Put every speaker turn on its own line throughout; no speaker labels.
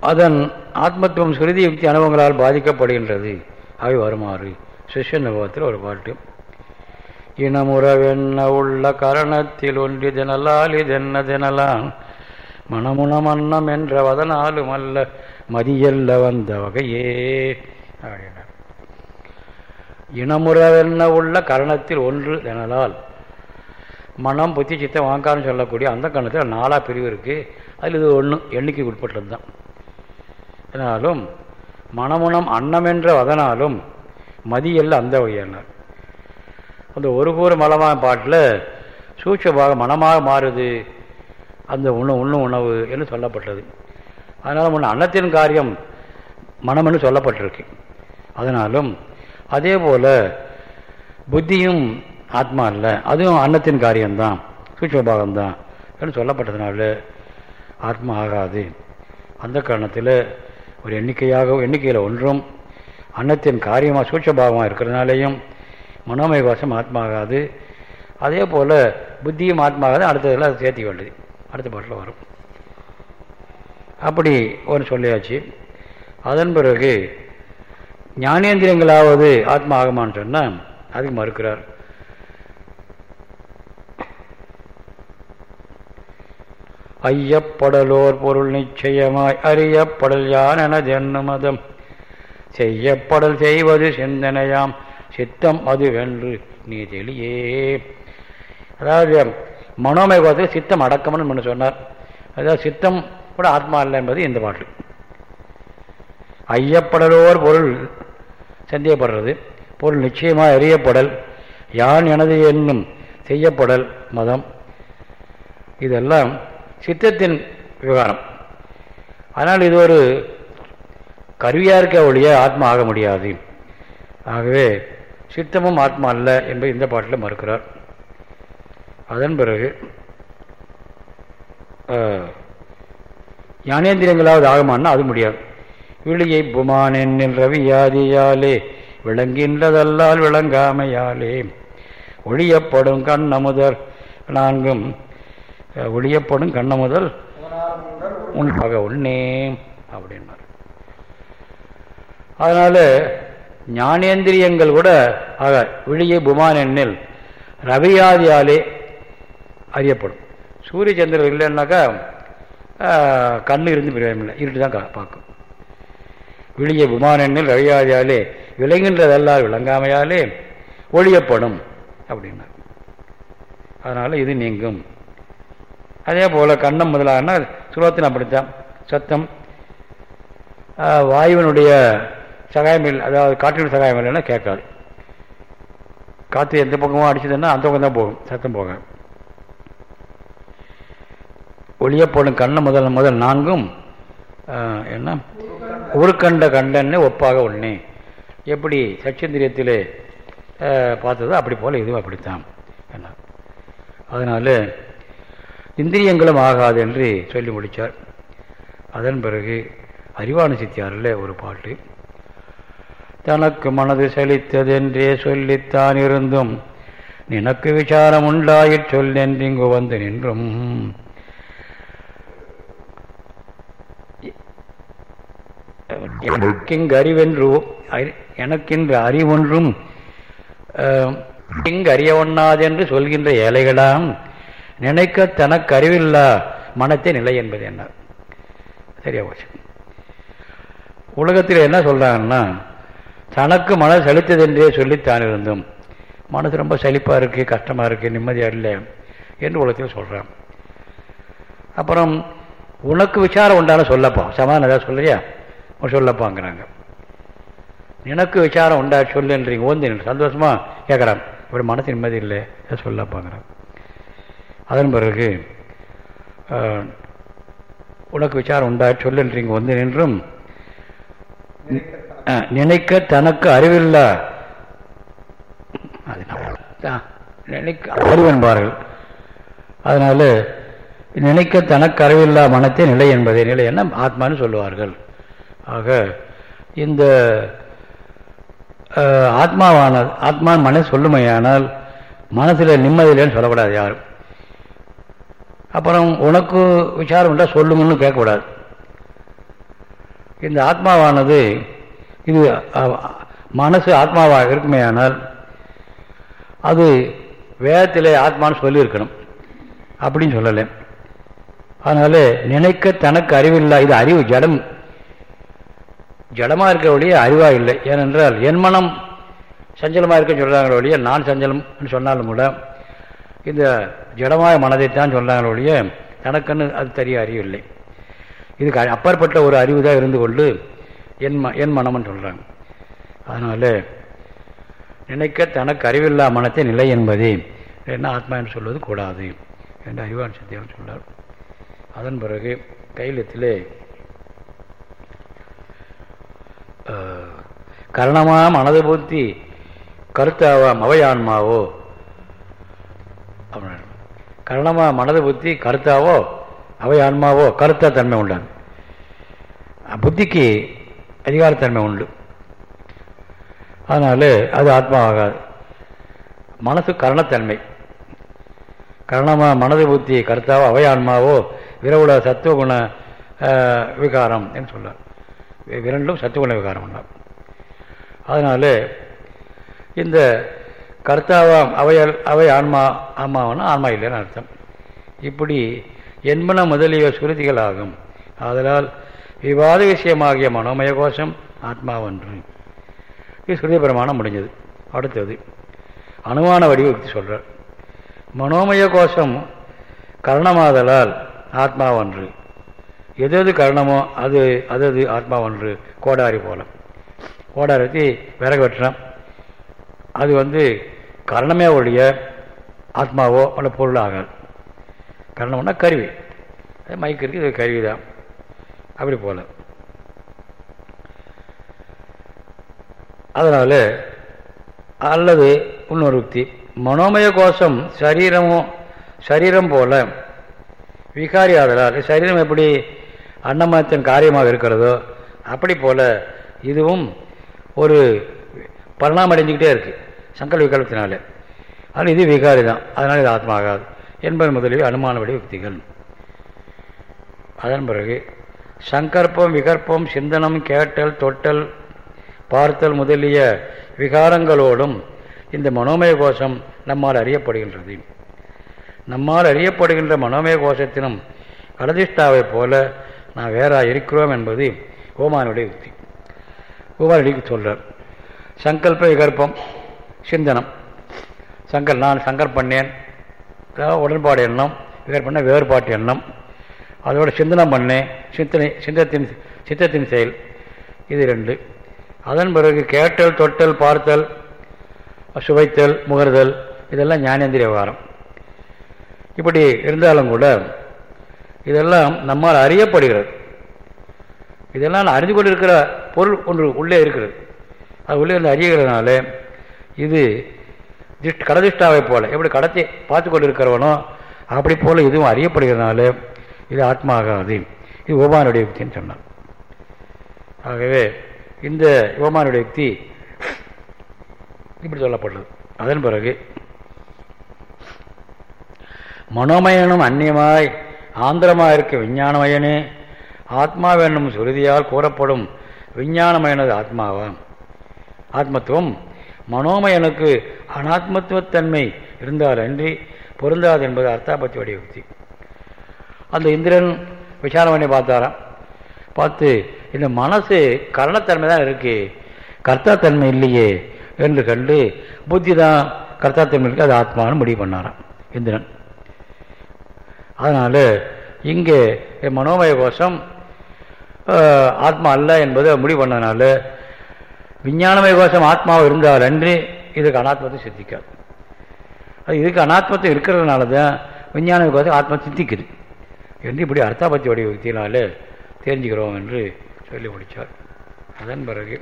அதன் ஆத்மத்துவம் சுருதி யுக்தி அனுபவங்களால் பாதிக்கப்படுகின்றது. அவை வருமாறு. சிஷ்ய அனுபவத்தில் ஒரு பாட்டு. இனமுறவென்ன உள்ள கரணத்தில் ஒன்று தினலால் இதென்ன தினலாம்? மனமுனமன்னம் என்ற வதனாலும் அல்ல மதியல்ல வந்த வகையே. அப்படின்னார் இனமுறவென்ன உள்ள கரணத்தில் ஒன்று தினலால். மனம் புத்தி சித்தம் வாங்கான்னு சொல்லக்கூடிய அந்த கணத்தில் நாலா பிரிவு இருக்குது அதில் இது ஒன்று எண்ணிக்கைக்கு உட்பட்டது தான் அதனாலும் மனமுனம் அன்னம் என்ற வதனாலும் மதியல்ல அந்த வகையானார். அந்த ஒரு கூறு மலமான பாட்டில் சூட்சமாக மனமாக மாறுது அந்த உணவு உண்ணும் உணவு என்று சொல்லப்பட்டது. அதனால் முன்ன அன்னத்தின் காரியம் மனம்னு சொல்லப்பட்டிருக்கு. அதனாலும் அதே போல் புத்தியும் ஆத்மா இல்லை அதுவும் அன்னத்தின் காரியம்தான் சூட்சபாகம்தான் என்று சொல்லப்பட்டதுனால ஆத்மா ஆகாது. அந்த காரணத்தில் ஒரு எண்ணிக்கையாக எண்ணிக்கையில் ஒன்றும் அன்னத்தின் காரியமாக சூட்சபாவமாக இருக்கிறதுனாலையும் மனோமய கோஷம் ஆத்மா ஆகாது அதே போல் புத்தியும் ஆத்மா ஆகாது அதை சேர்த்திக்க வேண்டியது. அடுத்த பாட்டில் வரும். அப்படி ஒன்று சொல்லியாச்சு. அதன் பிறகு ஞானேந்திரியங்களாவது ஆத்மா ஆகுமான்னு சொன்னால் அதுக்கு மறுக்கிறார். ஐயப்படலோர் பொருள் நிச்சயமாய் அறியப்படல் யான் எனது என்ன மதம் செய்யப்படல் செய்வது சிந்தனையாம். சித்தம் அது வென்று நீ தெளியே. அதாவது மனோமய கோலத்தில் சித்தம் அடக்கம்னு சொன்னார். அதாவது சித்தம் கூட ஆத்மா இல்லை என்பது இந்த பாட்டு. ஐயப்படலோர் பொருள் சந்தேகப்படுறது. பொருள் நிச்சயமாக அறியப்படல். யான் எனது என்னும் செய்யப்படல் மதம். இதெல்லாம் சித்தத்தின் விவகாரம். ஆனால் இது ஒரு கருவியாக இருக்க ஒழிய ஆத்மா ஆக முடியாது. ஆகவே சித்தமும் ஆத்மா அல்ல என்பது இந்த பாட்டில் மறுக்கிறார். அதன் பிறகு ஞானேந்திரியங்களாவது ஆகமானா அது முடியாது. விழியை புமானின் ரவியாதியாலே விளங்கின்றதல்லால் விளங்காமையாலே ஒழியப்படும் கண் அமுதர் நான்கும் ஒழியப்படும் உன் பக உன்னே அப்படின்னார் அதனால ஞானேந்திரியங்கள் கூட ஆக விழியை புமான் எண்ணில் ரவியாதியாலே அறியப்படும். சூரிய சந்திரன் இல்லைன்னாக்கா கண்ணு இருந்து பிரயோஜனம் இருட்டு தான் பார்க்கும். விழிய விமானெண்ணில் ரவியாதியாலே விளங்குகின்றதெல்லாம் விளங்காமையாலே ஒழியப்படும் அப்படின்னா அதனால் இது நீங்கும். அதே போல் கண்ணம் முதலான சுலோத்தின் அப்படித்தான். சத்தம். வாயுவனுடைய சகாயம் இல்லை அதாவது காற்றினுடைய சகாயம் இல்லைன்னா கேட்காது. காற்று எந்த பக்கமும் அடிச்சதுன்னா அந்த பக்கம் தான் போகும் சத்தம் போக ஒளியப்படும் கண்ணம் முதல் முதல் நான்கும் என்ன? ஒரு கண்ட கண்டன்னு ஒப்பாக ஒன்று எப்படி சச்சந்திரியத்திலே பார்த்ததோ அப்படி போல இதுவும் அப்படித்தான். என்ன? அதனால் இந்திரியங்களும் ஆகாது என்று சொல்லி முடித்தார் அதன் பிறகு அறிவான சித்தியாரில் ஒரு பாட்டு தனக்கு மனது செழித்ததென்றே சொல்லித்தான் இருந்தும் நினக்கு விசாரம் உண்டாயிற் சொல்லென்றிங்கு வந்து நின்றும். எனக்கிங்கு அறிவென்று எனக்கென்று அறிவொன்றும் இங்கு அறிய ஒண்ணாதென்று சொல்கின்ற ஏழைகளாம் நினைக்க தனக்கு அறிவில்லா மனத்தை நிலை என்பது என்ன? சரியா போச்சு. உலகத்தில் என்ன சொல்றாங்கன்னா தனக்கு மனது செலுத்ததென்றே சொல்லித்தான் இருந்தும் மனசு ரொம்ப செழிப்பாக இருக்குது கஷ்டமாக இருக்குது நிம்மதியாக இல்லை என்று உலகத்தில் சொல்கிறான் அப்புறம் உனக்கு விசாரம் உண்டான சொல்லப்பா சமாதானம் ஏதாவது சொல்லியா சொல்லப்பாங்கிறாங்க. எனக்கு விசாரம் உண்டா சொல்லுன்றீங்க ஓந்து சந்தோஷமாக கேட்குறாங்க இப்படி மனசு நிம்மதி இல்லை சொல்லப்பாங்கிறாங்க அதன் பிறகு உனக்கு விசாரம் உண்டா? சொல்லுன்றீங்க வந்து நின்றும். நினைக்க தனக்கு அறிவில்லை? நினைக்க அறிவென்பார்கள். அதனால நினைக்க தனக்கு அறிவில்லா மனத்தை நிலை என்பதே நிலை என்ன ஆத்மான்னு சொல்லுவார்கள். ஆக இந்த ஆத்மாவான ஆத்மா மன சொல்லுமையானால் மனசில் நிம்மதியில்லைன்னு சொல்லக்கூடாது யாரும். அப்புறம் உனக்கு விசாரம் உண்டா சொல்லுங்கன்னு கேட்கக்கூடாது. இந்த ஆத்மாவானது இது மனசு ஆத்மாவாக இருக்குமே ஆனால் அது வேதத்திலே ஆத்மான்னு சொல்லியிருக்கணும். அப்படின்னு சொல்லலை. அதனால நினைக்க தனக்கு அறிவில்லை. இது அறிவு ஜடம். ஜடமாக இருக்க ஒழிய அறிவாக இல்லை. ஏனென்றால் என் மனம் சஞ்சலமாக இருக்க சொல்கிறாங்க ஒழிய நான் சஞ்சலம்னு சொன்னாலும் கூட இந்த ஜடமாய மனதைத்தான் சொன்னாங்க ஒழிய தனக்குன்னு அது தெரிய அறிவு இல்லை இதுக்கு அப்பாற்பட்ட ஒரு அறிவு தான் இருந்து கொண்டு என் ம என் மனம்னு சொல்கிறாங்க அதனால் நினைக்க தனக்கு அறிவில்லா மனத்தை நிலை என்பதே என்ன ஆத்மா என்று சொல்வது கூடாது என்று அறிவான் சத்தியம் சொல்கிறார் அதன் பிறகு கைலத்தில் கரணமாக மனது புத்தி கருத்தாவாம் அவையான்மாவோ அப்படின்னா கரணமா மனது புத்தி கருத்தாவோ அவை ஆன்மாவோ கருத்தா தன்மை உண்டான். புத்திக்கு அதிகாரத்தன்மை உண்டு. அதனால் அது ஆத்மா ஆகாது மனசு கரணத்தன்மை. கரணமாக மனது புத்தி கருத்தாவோ அவை ஆன்மாவோ விரவுல சத்துவகுண விகாரம் என்று சொல்றார். வி- இரண்டும் சத்துவகுண விகாரம் உண்டாம் அதனால் இந்த கர்த்தாவாம் அவையல் அவை ஆன்மா ஆன்மாவனா ஆன்மா இல்லைன்னு அர்த்தம். இப்படி என்பன முதலிய சுருதிகள் ஆகும் ஆதலால் விவாத விஷயமாகிய மனோமய கோஷம் ஆத்மாவன்று இது சுருதி பிரமாணம் முடிஞ்சது. அடுத்தது அனுமான வடிவத்தை சொல்கிறார் மனோமய கோஷம் கரணமாதலால் ஆத்மாவன்று எது எது கரணமோ அது அது அது ஆத்மாவன்று கோடாரி போல. கோடாரத்தி விறகு வெட்டினான் அது வந்து கரணமே ஒழிய ஆத்மாவோ அல்ல பொருள் ஆகாது. கரணம்னா கருவி. அது இருக்கு இது கருவி தான் அப்படி போல. அதனால் அல்லது இன்னொரு மனோமய கோஷம் சரீரமும் சரீரம் போல விகாரி ஆதலால் சரீரம் எப்படி அன்னமயத்தின் காரியமாக இருக்கிறதோ அப்படி போல இதுவும் ஒரு பரிணாமடைஞ்சிக்கிட்டே இருக்குது சங்கல் விகல்பத்தினால. ஆனால் இது விகாரி தான். அதனால் இது ஆத்மா ஆகாது என்பது முதலில் அனுமானப்படி யுக்திகள். அதன் பிறகு சங்கற்பம் விகற்பம் சிந்தனம் கேட்டல் தொட்டல் பார்த்தல் முதலிய விகாரங்களோடும் இந்த மனோமய கோஷம் நம்மால் அறியப்படுகின்றது. நம்மால் அறியப்படுகின்ற மனோமய கோஷத்தினும் கலதிஷ்டாவை போல நான் வேறா இருக்கிறோம் என்பது ஓமானுடைய யுக்தி. ஓமானுடைய சொல்கிறார் சங்கல்ப விகற்பம். சிந்தனம். சங்கர் நான் சங்கர் பண்ணேன். உடன்பாடு எண்ணம் வேறு பண்ண வேறுபாட்டு எண்ணம். அதோட சிந்தனம் பண்ணேன். சிந்தனை சிந்தத்தின் சித்தத்தின் செயல். இது ரெண்டு. அதன் பிறகு கேட்டல் தொட்டல் பார்த்தல் சுவைத்தல் முகர்தல் இதெல்லாம் ஞானேந்திரிய விவகாரம். இப்படி இருந்தாலும் கூட இதெல்லாம் நம்மால் அறியப்படுகிறது. இதெல்லாம் நான் அறிந்து கொண்டிருக்கிற பொருள் ஒன்று உள்ளே இருக்கிறது. அது உள்ளே இருந்து அறியகிறதுனால இது திஷ்ட கடதிஷ்டாவை போல. எப்படி கடத்தை பார்த்து கொண்டு இருக்கிறவனோ அப்படி போல இதுவும் அறியப்படுகிறதுனால இது ஆத்மா ஆகாது இது ஓமானுடைய யுக்தின்னு சொன்னான். ஆகவே இந்த ஓமானுடைய யுக்தி இப்படி சொல்லப்படுறது அதன் பிறகு மனோமயனும் அந்நியமாய் ஆந்திரமாக இருக்க விஞ்ஞானமயனே ஆத்மாவென்னும் சுருதியால் கூறப்படும் விஞ்ஞானமயனது ஆத்மாவாம். ஆத்மத்துவம் மனோமயனுக்கு அனாத்மத்துவத்தன்மை இருந்தால் அன்றி பொருந்தாது என்பது அர்த்தாபத்தி வடிவக்தி அந்த இந்திரன் விசாரம் பண்ணி பார்த்தாராம். பார்த்து இந்த மனசு கரணத்தன்மை தான் இருக்கு கர்த்தாத்தன்மை இல்லையே என்று கண்டு புத்தி தான் கர்த்தாத்தன்மை இருக்கு அது ஆத்மான்னு முடிவு பண்ணாராம் இந்திரன். அதனால் இங்கே மனோமய கோஷம் ஆத்மா அல்ல என்பதை முடிவு பண்ணதுனால விஞ்ஞானமய கோஷம் ஆத்மாவை இருந்தால் அன்று இதுக்கு அனாத்மத்தை சித்திக்காது. அது இதுக்கு அனாத்மத்தை இருக்கிறதுனால தான் விஞ்ஞான கோஷம் ஆத்மா சித்திக்குது. என்று இப்படி அர்த்தாபத்தி வடிவ தெரிஞ்சுக்கிறோம் என்று சொல்லி முடித்தார். அதன் பிறகு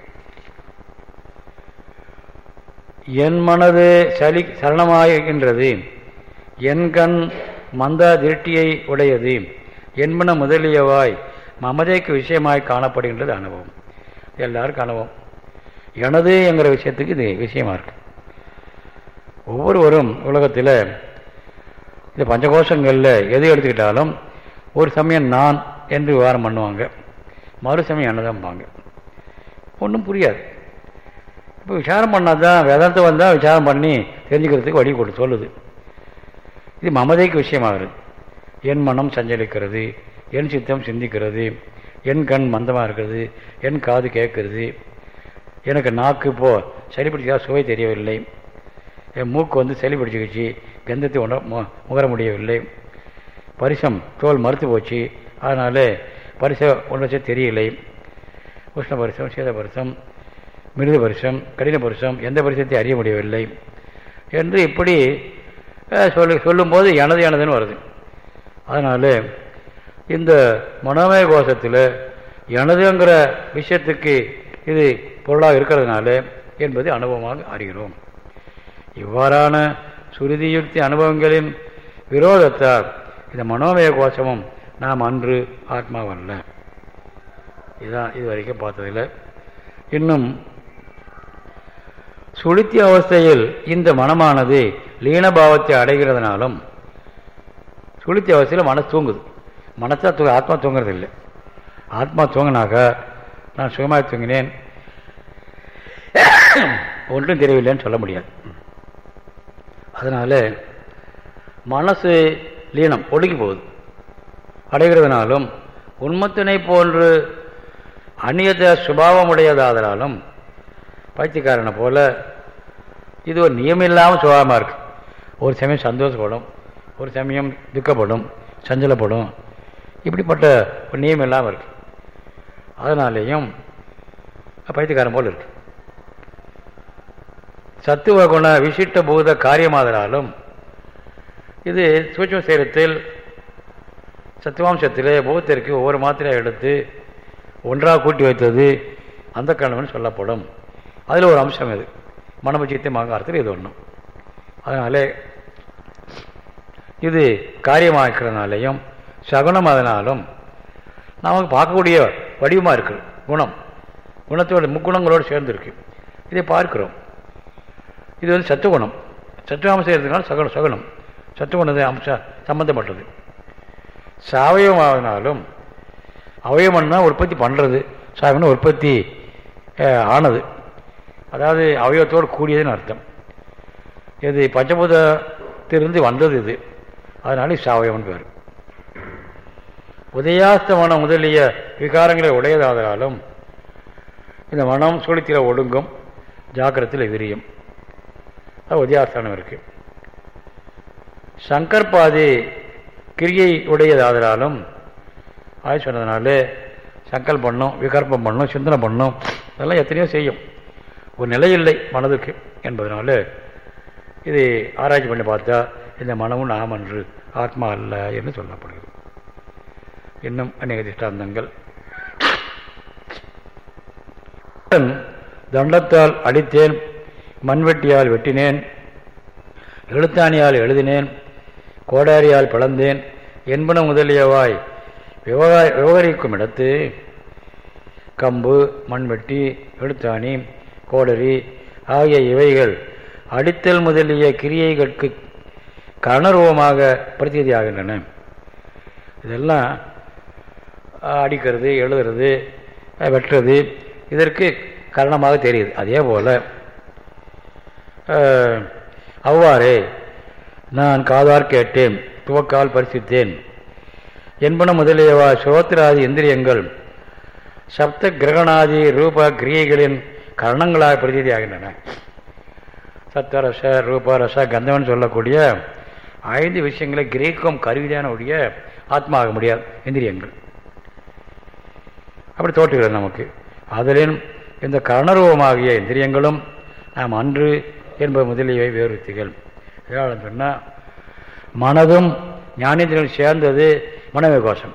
என் மனது சலி சரணமாகின்றது என் கண் மந்த திருஷ்டியை உடையது. என்பன முதலியவாய் மமதைக்கு விஷயமாய் காணப்படுகின்றது அனுபவம். எல்லாருக்கும் அனுபவம் எனது என்கிற விஷயத்துக்கு இது விஷயமா இருக்கு. ஒவ்வொருவரும் உலகத்தில் இந்த பஞ்சகோஷங்களில் எது எடுத்துக்கிட்டாலும் ஒரு சமயம் நான் என்று விவகாரம் பண்ணுவாங்க மறுசமயம் என்னதான்பாங்க ஒன்றும் புரியாது. இப்போ விசாரம் பண்ணால் தான் வேதாந்தம் வந்தால் விசாரம் பண்ணி தெரிஞ்சுக்கிறதுக்கு வழி கொடு சொல்லுது. இது மமதைக்கு விஷயமாகிறது என் மனம் சஞ்சலிக்கிறது என் சித்தம் சிந்திக்கிறது என் கண் மந்தமாக இருக்கிறது என் காது கேட்கறது எனக்கு நாக்கு இப்போ சளி பிடிச்சா சுவை தெரியவில்லை. என் மூக்கு வந்து சளி பிடிச்சிக்கிச்சு கந்தத்தை உணர முகர முடியவில்லை. பரிசம் தோல் மறுத்து போச்சு. அதனால் பரிச உணர்ச்சி தெரியலை உஷ்ண பரிசம் சீத பரிசம் மிருது பரிசம் கடின பரிசம் எந்த பரிசத்தை அறிய முடியவில்லை. என்று இப்படி சொல்லு சொல்லும்போது எனது எனதுன்னு வருது. அதனால் இந்த மனோமய கோஷத்தில் எனதுங்கிற விஷயத்துக்கு இது பொருளாக இருக்கிறதுனால என்பது அனுபவமாக அறிகிறோம். இவ்வாறான சுருதியுக்தி அனுபவங்களின் விரோதத்தால் இந்த மனோமய கோஷமும் நாம் அன்று ஆத்மாவல்ல. இதுதான் இது வரைக்கும் பார்த்ததில்லை. இன்னும் சுளுத்தி அவஸ்தையில் இந்த மனமானது லீனபாவத்தை அடைகிறதுனாலும் சுளுத்தி அவஸ்தையில் மனசு தூங்குது. மனசா தூங்க ஆத்மா தூங்குறது இல்லை ஆத்மா தூங்கினாக்கா நான் சுகமாக தூங்கினேன் ஒன்றும் தெரியவில்லைன்னு சொல்ல முடியாது. அதனால் மனசு லீனம் ஒடுங்கி போகுது. அடைகிறதுனாலும் உண்மத்தினை போன்று அந்நியத சுபாவமுடையதாதலாலும் பைத்தியக்காரனை போல இது ஒரு நியமம் இல்லாமல் சுபாவமாக இருக்கு. ஒரு சமயம் சந்தோஷப்படும் ஒரு சமயம் துக்கப்படும் சஞ்சலப்படும். இப்படிப்பட்ட ஒரு நியமம் இல்லாமல் இருக்கு. அதனாலேயும் பைத்தியக்காரன் போல் இருக்கு. சத்துவ குண விசிட்ட பூத காரியமாதலாலும் இது சூட்சம சேரத்தில் சத்துவாம்சத்திலே பூத்திற்கு ஒவ்வொரு மாத்திரையாக எடுத்து ஒன்றாக கூட்டி வைத்தது அந்த கணவன் சொல்லப்படும். அதில் ஒரு அம்சம் இது. மனபட்சத்தை மகாரத்தில் இது ஒன்றும் அதனாலே இது காரியமாக்கிறதுனாலையும் சகுனம் அதனாலும் நமக்கு பார்க்கக்கூடிய வடிவமாக இருக்குது குணம். குணத்தோட முக்குணங்களோடு சேர்ந்துருக்கு. இதை பார்க்கிறோம். இது வந்து சத்துவகுணம் சத்துவாம்சம் இருக்கிறதுனால சகுணம் சகுனம் சத்துவகுணத்தை அம்சம் சம்பந்தப்பட்டது. சாவயமானாலும் அவயவம்னா உற்பத்தி பண்ணுறது சாவயம்னா உற்பத்தி ஆனது. அதாவது அவயவத்தோடு கூடியதுன்னு அர்த்தம். இது பஞ்சபூதத்திலிருந்து வந்தது இது. அதனால சாவயவன் பேர். உதயாஸ்தமனம் முதலிய விகாரங்களை உடையதாதாலும் இந்த மனம் சுழித்தில் ஒடுங்கும் ஜாக்கிரத்தில் விரியும் அது உதயாஸ்தானம் இருக்கு. சங்கற்பாதி கிரியை உடையதாதலாலும் ஆய் சொன்னதுனால சங்கல் பண்ணும் விகற்பம் பண்ணும் சிந்தனை பண்ணும் இதெல்லாம் எத்தனையோ செய்யும். ஒரு நிலை இல்லை மனதுக்கு என்பதனால இது ஆராய்ச்சி பண்ணி பார்த்தா இந்த மனமும் நாம் அன்று ஆத்மா அல்ல என்று சொல்லப்படுகிறது. இன்னும் அநேக திஷ்டாந்தங்கள். தண்டத்தால் அடித்தேன் மண்வெட்டியால் வெட்டினேன் எழுத்தாணியால் எழுதினேன் கோடாரியால் பிளந்தேன். என்பன முதலியவாய் விவகார விவகரிக்கும் இடத்து கம்பு மண்வெட்டி எழுத்தாணி கோடரி ஆகிய இவைகள் அடித்தல் முதலிய கிரியைகளுக்கு கனரூபமாக பிரதிநிதியாகின்றன. இதெல்லாம் அடிக்கிறது எழுதுறது வெட்டுறது இதற்கு காரணமாக தெரியுது. அதே போல் அவ்வாறே நான் காதார் கேட்டேன் துவக்கால் பரிசித்தேன். என்பன முதலியவா சோத்திராதி இந்திரியங்கள் சப்த கிரகணாதி ரூப கிரியைகளின் கரணங்களாக பிரதிதியாகின்றன சத்தரச ரூபரச கந்தவன் சொல்லக்கூடிய ஐந்து விஷயங்களை கிரகிக்கும் கருவிதான உடைய ஆத்மா ஆக முடியாது இந்திரியங்கள். அப்படி தோற்றுகிறது நமக்கு. அதிலும் இந்த கரணரூபமாகிய இந்திரியங்களும் நாம் அன்று என்பது முதலியவை வேறுத்திகள் ஏழாம் சொன்னால் மனதும் ஞானேந்திரங்கள் சேர்ந்தது மனமே கோஷம்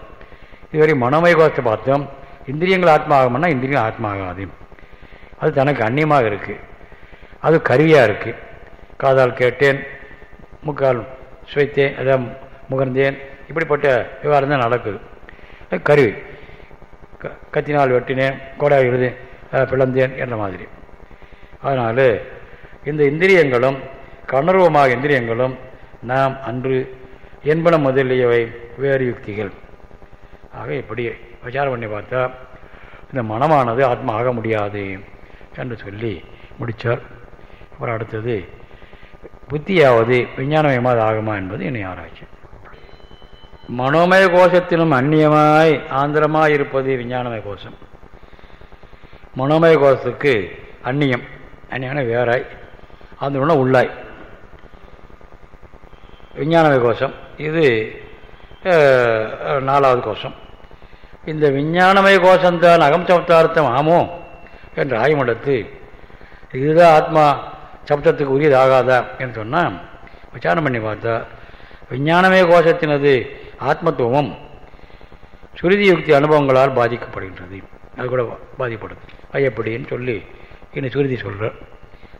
இதுவரை மனமை கோஷத்தை பார்த்தோம். இந்திரியங்கள் ஆத்மா ஆகும்னா இந்திரியங்கள் ஆத்மா ஆகாது அது தனக்கு அந்நியமாக இருக்குது அது கருவியாக இருக்குது காதால் கேட்டேன் முக்கால் சுவைத்தேன் அதான் முகர்ந்தேன் இப்படிப்பட்ட விவகாரம் தான் நடக்குது. அது கருவி. க கத்தினால் வெட்டினேன் கோடாய் எழுது பிளந்தேன் என்ற மாதிரி. அதனால் இந்த இந்திரியங்களும் கணர்வமாக இந்திரியங்களும் நாம் அன்று என்பன முதலியவை வேறு யுக்திகள். ஆக இப்படி விசாரம் பண்ணி பார்த்தா இந்த மனமானது ஆத்மா ஆக முடியாது என்று சொல்லி முடித்தார் அப்புறம் அடுத்தது புத்தியாவது விஞ்ஞானமயமாவது ஆகுமா என்பது என்னை ஆராய்ச்சி. மனோமய கோஷத்திலும் அந்நியமாய் ஆந்திரமாய் இருப்பது விஞ்ஞானமய கோஷம். மனோமய கோஷத்துக்கு அந்நியம் அந்நியான வேறாய். அந்த உள்ளாய். விஞ்ஞானமய கோஷம். இது நாலாவது கோஷம். இந்த விஞ்ஞானமய கோஷம்தான் அகம் சப்தார்த்தம் ஆமோ என்று ஆய்மடத்து இதுதான் ஆத்மா சப்தத்துக்கு உரியதாகாதா என்று சொன்னால் விசாரணை பண்ணி பார்த்தா விஞ்ஞானமய கோஷத்தினது ஆத்மத்துவம் சுருதி யுக்தி அனுபவங்களால் பாதிக்கப்படுகின்றது. அது கூட பாதிப்படும் அது எப்படின்னு சொல்லி இன்னும் சுருதி சொல்கிறார்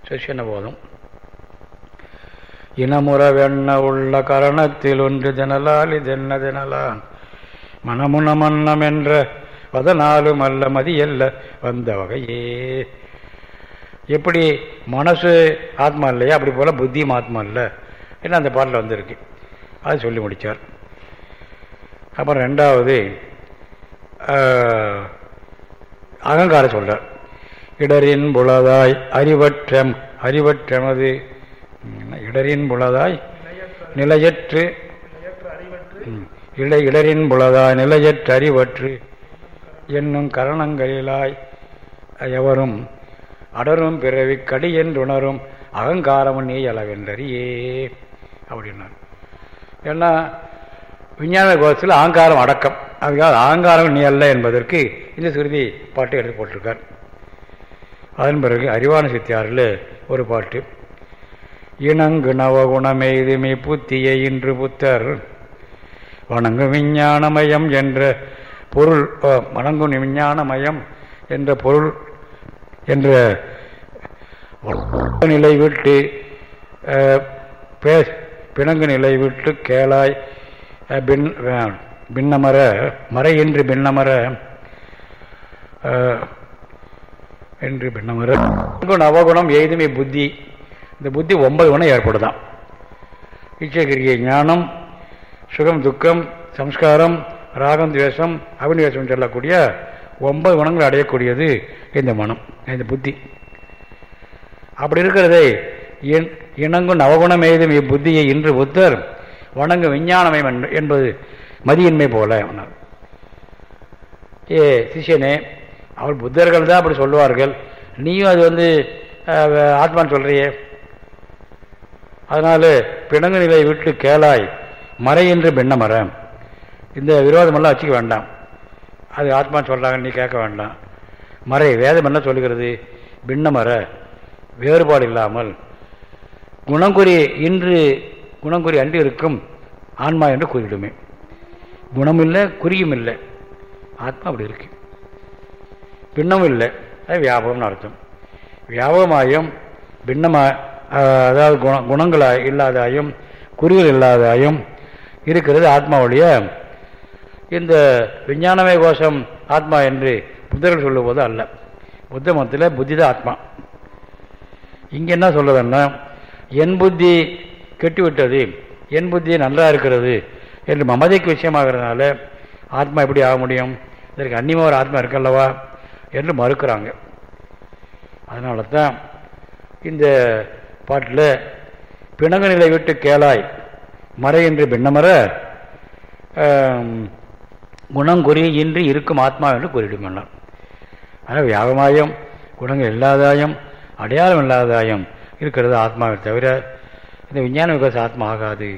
சிஷன போதும். இனமுற வெண்ண உள்ள கரணத்தில் ஒன்று தினலால் இதென்ன தினலான் மனமுன மன்னம் என்ற பதனாலும் அல்ல மதியல்ல வந்த வகையே. எப்படி மனசு ஆத்மா இல்லையா அப்படி போல் புத்தியும் ஆத்மா இல்லை என்ன அந்த பாட்டில் வந்திருக்கு? அது சொல்லி முடித்தார் அப்புறம் ரெண்டாவது அகங்காரம் சொல்கிறார் இடரின் புலதாய் அறிவற்றம் அறிவற்றமது இடரின் புலதாய் நிலையற்று. இட இடரின் புலதாய் நிலையற்று அறிவற்று. என்னும் கரணங்களிலாய் எவரும் அடரும் பிறவி கடி என்றுணரும் அகங்காரமும் நீ அளவென்றறியே அப்படின்னார். ஏன்னா விஞ்ஞான கோஷத்தில் அகங்காரம் அடக்கம். அதுக்காக அகங்காரம் நீ அல்ல என்பதற்கு இந்த சுருதி பாட்டு எடுத்து போட்டிருக்கார். அதன் பிறகு அறிவான சித்தியாரில் ஒரு பாட்டு இணங்கு நவகுணமெய்துமே புத்திய இன்று புத்தர். வணங்கு விஞ்ஞானமயம் என்ற பொருள் வணங்கும் விஞ்ஞானமயம் என்ற பொருள் என்ற நிலை விட்டு பேஸ் பிணங்கு நிலை விட்டு கேளாய் பின் பின்னமர மறையின்றி பின்னமர என்று பின்னமர. நவகுணம் எய்துமே புத்தி. இந்த புத்தி ஒன்பது குணம் ஏற்படுதான் இச்சகிரிய ஞானம் சுகம் துக்கம் சம்ஸ்காரம் ராகம் துவேஷம் அபிநிவேசம் சொல்லக்கூடிய ஒன்பது குணங்கள் அடையக்கூடியது இந்த மனம் இந்த புத்தி. அப்படி இருக்கிறதே இணங்கும் நவகுணம் எய்தும் இப்புத்தியை இன்று புத்தர் வணங்கும் விஞ்ஞானமயம் என்பது மதியின்மை போல ஏ சிஷியனே அவள் புத்தர்கள் தான் அப்படி சொல்லுவார்கள். நீயும் அது வந்து ஆத்மான்னு சொல்கிறியே அதனால் பிணங்கு நிலை விட்டு கேளாய் மறை என்று பெண்ண மரம் இந்த விரோதமெல்லாம் வச்சுக்க வேண்டாம். அது ஆத்மான்னு சொல்கிறாங்க நீ கேட்க வேண்டாம். மறை வேதம் என்ன சொல்லுகிறது? பின்னமர வேறுபாடு இல்லாமல். குணங்குறி இன்று குணங்குறி அன்று இருக்கும் ஆன்மா என்று கூறிவிடுமே குணம் இல்லை குறியும் இல்லை. ஆத்மா அப்படி இருக்கு. பின்னமும் இல்லை. அது வியாபகம்னு அர்த்தம். வியாபகமாயும் பின்னமாக அதாவது குண குணங்களாக இல்லாதாயும் குறிகள் இல்லாதாயும் இருக்கிறது ஆத்மாவுடைய இந்த விஞ்ஞானமய கோஷம் ஆத்மா என்று புத்தர்கள் சொல்லும்போது அல்ல. புத்த மதத்தில் புத்தி தான் ஆத்மா. இங்கே என்ன சொல்லுதுன்னா என் புத்தி கெட்டுவிட்டது என் புத்தி நல்லா இருக்கிறது என்று மமதைக்கு விஷயமாகிறதுனால ஆத்மா எப்படி ஆக முடியும்? இதற்கு அந்நியமாக ஒரு ஆத்மா இருக்கல்லவா என்று மறுக்கிறாங்க. அதனால தான் இந்த பாட்டில் பிணங்க நிலை விட்டு கேளாய் மறை என்று பின்னமர குணங்குறி இன்றி இருக்கும் ஆத்மா என்று கூறிடும் ஆனால் வியாபமாயம் குணங்கள் இல்லாதாயம் அடையாளம் இல்லாதாயம் இருக்கிறது ஆத்மாவை தவிர இந்த விஞ்ஞான விகாச ஆத்மா ஆகாது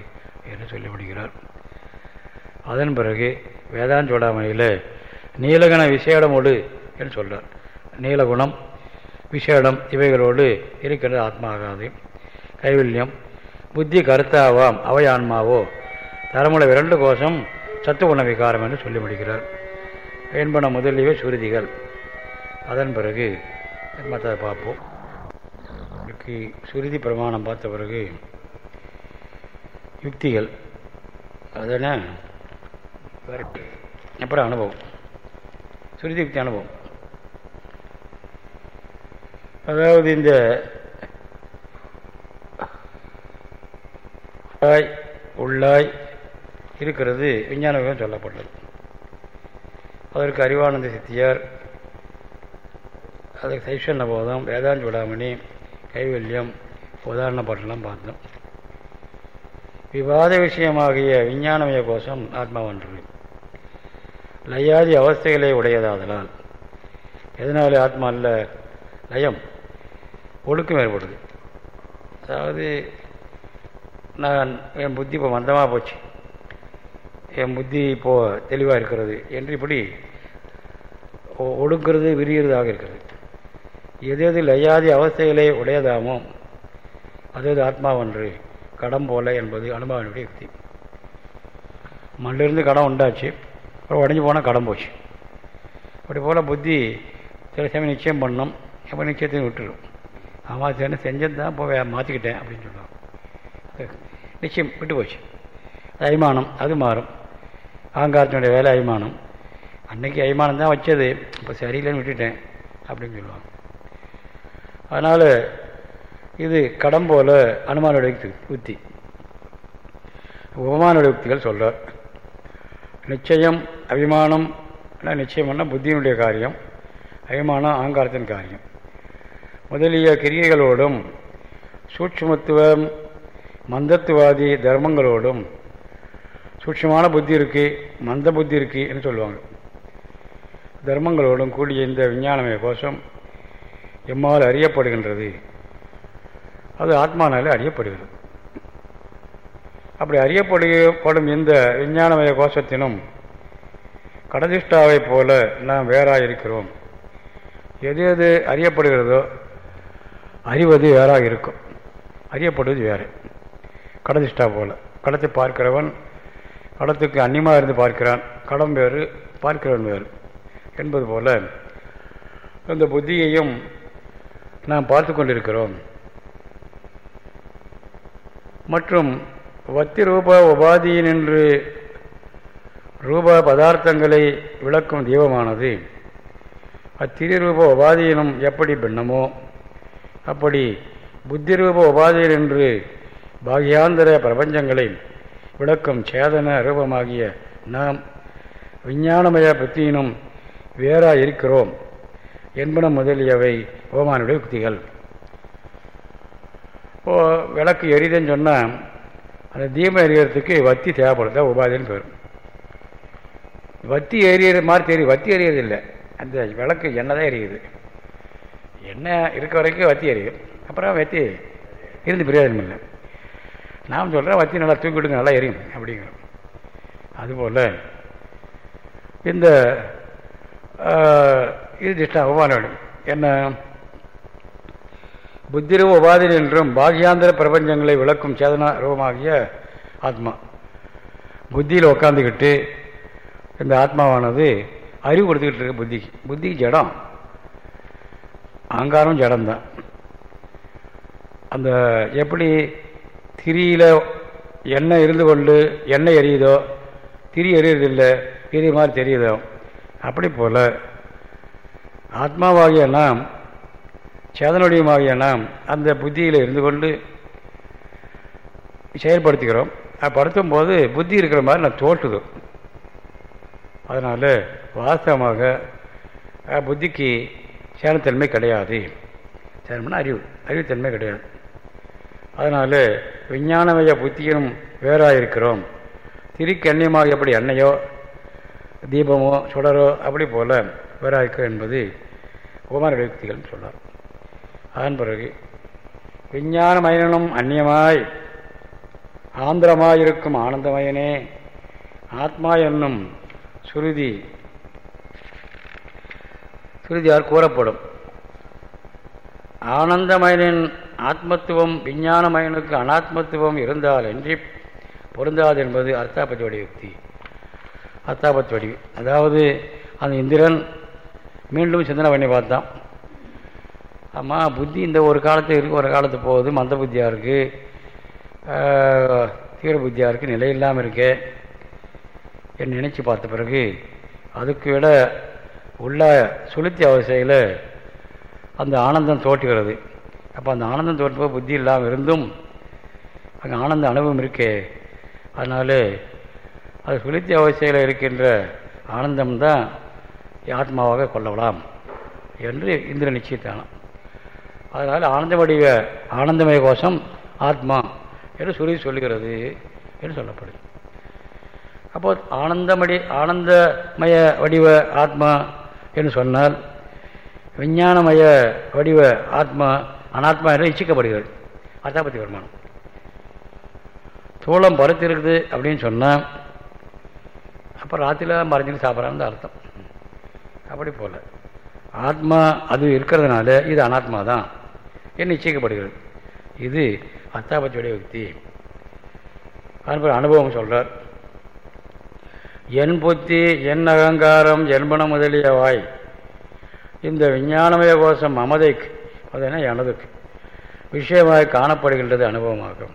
என்று சொல்லிவிடுகிறார். அதன் பிறகு வேதாந்த சோடாமணியில் நீலகண விசேடமோடு என்று சொல்கிறார் நீலகுணம் விசேடம் இவைகளோடு இருக்கிறது ஆத்மா ஆகாது கைவல்யம் புத்தி கருத்தாவாம் அவை ஆன்மாவோ தரமுள்ள இரண்டு கோஷம் சத்துகுண விகாரம் என்று சொல்லி முடிக்கிறார். என்பன முதலியவை சுருதிகள். அதன் பிறகு மற்ற பார்ப்போம். சுருதி பிரமாணம் பார்த்த பிறகு யுக்திகள். அதனால் அப்புறம் அனுபவம். சுருதி யுக்தி அனுபவம். அதாவது இந்த உள்ளாய் இருக்கிறது விஞ்ஞான சொல்லப்பட்டது. அதற்கு அறிவானந்த சித்தியார் அதுக்கு சைஷன்ன போதம் வேதாந்த விடாமணி கைவல்யம் உதாரண பாட்டெல்லாம் பார்த்தோம். விவாத விஷயமாகிய விஞ்ஞானமய கோஷம் ஆத்மாவன்று லயாதி அவஸ்தைகளை உடையதாதலால். எதனாலே ஆத்மா அல்ல? லயம். ஒழுக்கம் ஏற்படுது. அதாவது நான் என் புத்தி இப்போ மந்தமாக போச்சு. என் புத்தி இப்போது தெளிவாக இருக்கிறது என்று இப்படி ஒடுக்கிறது விரிகிறதாக இருக்கிறது. எது எது லயாதி அவஸ்தைகளை உடையதாமோ அது அது ஆத்மாவன்று கடம் போல என்பது அனுபவனுடைய யுக்தி. மண்ணிலிருந்து கடம் உண்டாச்சு அப்புறம் உடஞ்சி போனால் கடம் போச்சு. அப்படி போல் புத்தி சில சமயம் நிச்சயம் பண்ணோம் எப்போ நிச்சயத்தையும் விட்டுரும். ஆமாம் சரி செஞ்சது தான் இப்போ மாற்றிக்கிட்டேன் அப்படின்னு சொல்லுவாங்க நிச்சயம் விட்டு போச்சு. அய்மானம் அபிமானம் அது மாறும். அகங்காரத்தினுடைய வேலை அபிமானம். அன்னைக்கு அபிமானம் தான் வச்சது. இப்போ சரியில்லைன்னு விட்டுட்டேன் அப்படின்னு சொல்லுவாங்க. அதனால் இது கடம் போல அனுமானுடைய உத்தி உபமானுடைய உத்திகள் சொல்கிறார் நிச்சயம் அபிமானம் நிச்சயம் பண்ணால் புத்தியினுடைய காரியம். அபிமானம் அகங்காரத்தின் காரியம். முதலிய கிரியைகளோடும் சூட்சுமத்துவம் மந்தத்துவாதி தர்மங்களோடும் சூட்சமான புத்தி இருக்கு மந்த புத்தி இருக்கு என்று சொல்லுவாங்க. தர்மங்களோடும் கூடிய இந்த விஞ்ஞானமய கோஷம் எம்மால் அறியப்படுகின்றது. அது ஆத்மானாலே அறியப்படுகிறது. அப்படி அறியப்படுகப்படும் இந்த விஞ்ஞானமய கோஷத்தினும் கடதிஷ்டாவை போல நாம் வேறாக இருக்கிறோம் எது எது அறியப்படுகிறதோ அறிவது வேறாக இருக்கும். அறியப்படுவது வேறு. கடந்திஷ்டா போல. கடத்தை பார்க்கிறவன் கடத்துக்கு அந்நியமாக இருந்து பார்க்கிறான். கடம் வேறு பார்க்கிறவன் வேறு. என்பது போல அந்த புத்தியையும் நாம் பார்த்து கொண்டிருக்கிறோம். மற்றும் வத்தி ரூப உபாதியினின்று ரூப பதார்த்தங்களை விளக்கும் தெய்வமானது. அத்திரி ரூப உபாதியினும் எப்படி பின்னமோ அப்படி புத்தி ரூப என்று பாகியாந்திர பிரபஞ்சங்களை விளக்கும் சேதன ரூபமாகிய நாம் விஞ்ஞானமய புத்தியினும் வேறா இருக்கிறோம் என்பன முதலியவை ஓமானுடைய யுக்திகள் இப்போ விளக்கு எரியுதுன்னு சொன்னால் அந்த தீபம் எரியறதுக்கு வத்தி தேவைப்படுது உபாதைன்னு பெரும். பேர் வத்தி எரியற மாதிரி தெரியும் வத்தி எரியறதில்லை. அந்த விளக்கு என்ன தான் எரியுது? என்ன இருக்க வரைக்கும் வத்தி எரியும் அப்புறம் வத்தி இருந்து பிரயோஜனம் இல்லை. நாம் சொல்கிறேன் வத்தி நல்லா தூக்கிவிடுங்க நல்லா எரியும் அப்படிங்கிறோம். அதுபோல் இந்த இது திஷ்டா உபானம் என்ன? புத்திரவ உபாதி என்றும் பாகியாந்திர பிரபஞ்சங்களை விளக்கும் சேதனா ரூபமாகிய ஆத்மா. புத்தியில் உக்காந்துக்கிட்டு இந்த ஆத்மாவானது அறிவு கொடுத்துக்கிட்டு இருக்கு புத்திக்கு. புத்திக்கு ஜடம். அகங்காரம் ஜடம்தான். அந்த எப்படி திரியில் எண்ணெய் இருந்து கொண்டு எண்ணெய் எரியுதோ திரி எரியறதில்லை திரி மாதிரி தெரியுதோ? அப்படி போல் ஆத்மாவாகிய நாம் சேதனுடையமாகிய நாம் அந்த புத்தியில் இருந்து கொண்டு செயல்படுத்திக்கிறோம் படுத்தும் போது புத்தி இருக்கிற மாதிரி நான் தோற்றுது. அதனால் வாஸ்தவமாக புத்திக்கு சேனத்தன்மை கிடையாது. சேனம்னா அறிவு. அறிவுத்தன்மை கிடையாது. அதனால் விஞ்ஞானமய புத்தியும் வேறாக இருக்கிறோம் திருக்கண்ணியமாக எப்படி எண்ணெயோ தீபமோ சுடரோ அப்படி போல் வேறாக இருக்கிறோம் என்பது உபமான யுக்திகள் சொன்னார். அதன் பிறகு விஞ்ஞானமயனும் அந்நியமாய் ஆந்திரமாயிருக்கும் ஆனந்தமயனே ஆத்மா என்னும் சுருதி சுருதியால் கூறப்படும். ஆனந்தமயனின் ஆத்மத்துவம் விஞ்ஞானமயனுக்கு அனாத்மத்துவம் இருந்தால் என்று பொருந்தாது என்பது அர்த்தாபத்தி வடிவ யுக்தி அர்த்தாபத்தி வடிவு அதாவது அந்த இந்திரன் மீண்டும் சிந்தனை பண்ணி பார்த்தான். ஆமாம் புத்தி இந்த ஒரு காலத்து இருக்குது ஒரு காலத்து போகுது மந்த புத்தியாக இருக்குது தீர புத்தியாக இருக்குது நிலை இல்லாமல் இருக்கே. என்று நினச்சி பார்த்த பிறகு அதுக்கு விட உள்ள சுளுத்தி அவசையில் அந்த ஆனந்தம் தோற்றுகிறது. அப்போ அந்த ஆனந்தம் தோற்றுப்போ புத்தி இல்லாமல் இருந்தும் அங்கே ஆனந்த அனுபவம் இருக்கே. அதனால் அது சுளுத்தி அவசையில் இருக்கின்ற ஆனந்தம்தான் ஆத்மாவாக கொள்ளலாம் என்று இந்திர நிச்சயத்தானம். அதனால் ஆனந்த வடிவ ஆனந்தமய கோஷம் ஆத்மா என்று சொல்லி சொல்லுகிறது என்று சொல்லப்படுது. அப்போ ஆனந்தமடி ஆனந்தமய வடிவ ஆத்மா என்று சொன்னால் விஞ்ஞானமய வடிவ ஆத்மா அனாத்மா என்று இச்சிக்கப்படுகிறது. அர்த்தாபத்தி வருமானம். தூளம் பருத்திருக்குது அப்படின்னு சொன்னால் அப்போ ராத்திரியில் மறைஞ்சின்னு சாப்பிட்றான்னு அர்த்தம். அப்படி போல். ஆத்மா அது இருக்கிறதுனால இது அனாத்மா தான் என்று நிச்சயிக்கப்படுகிறது இது அத்தாபத்தியுடைய யுக்தி அதன் அனுபவம் சொல்கிறார் என் புத்தி என் அகங்காரம் என்பன முதலியவாய் இந்த விஞ்ஞானமய கோஷம் மமதைக்கு அதன எனதுக்கு. விஷயமாக காணப்படுகின்றது அனுபவமாகும்.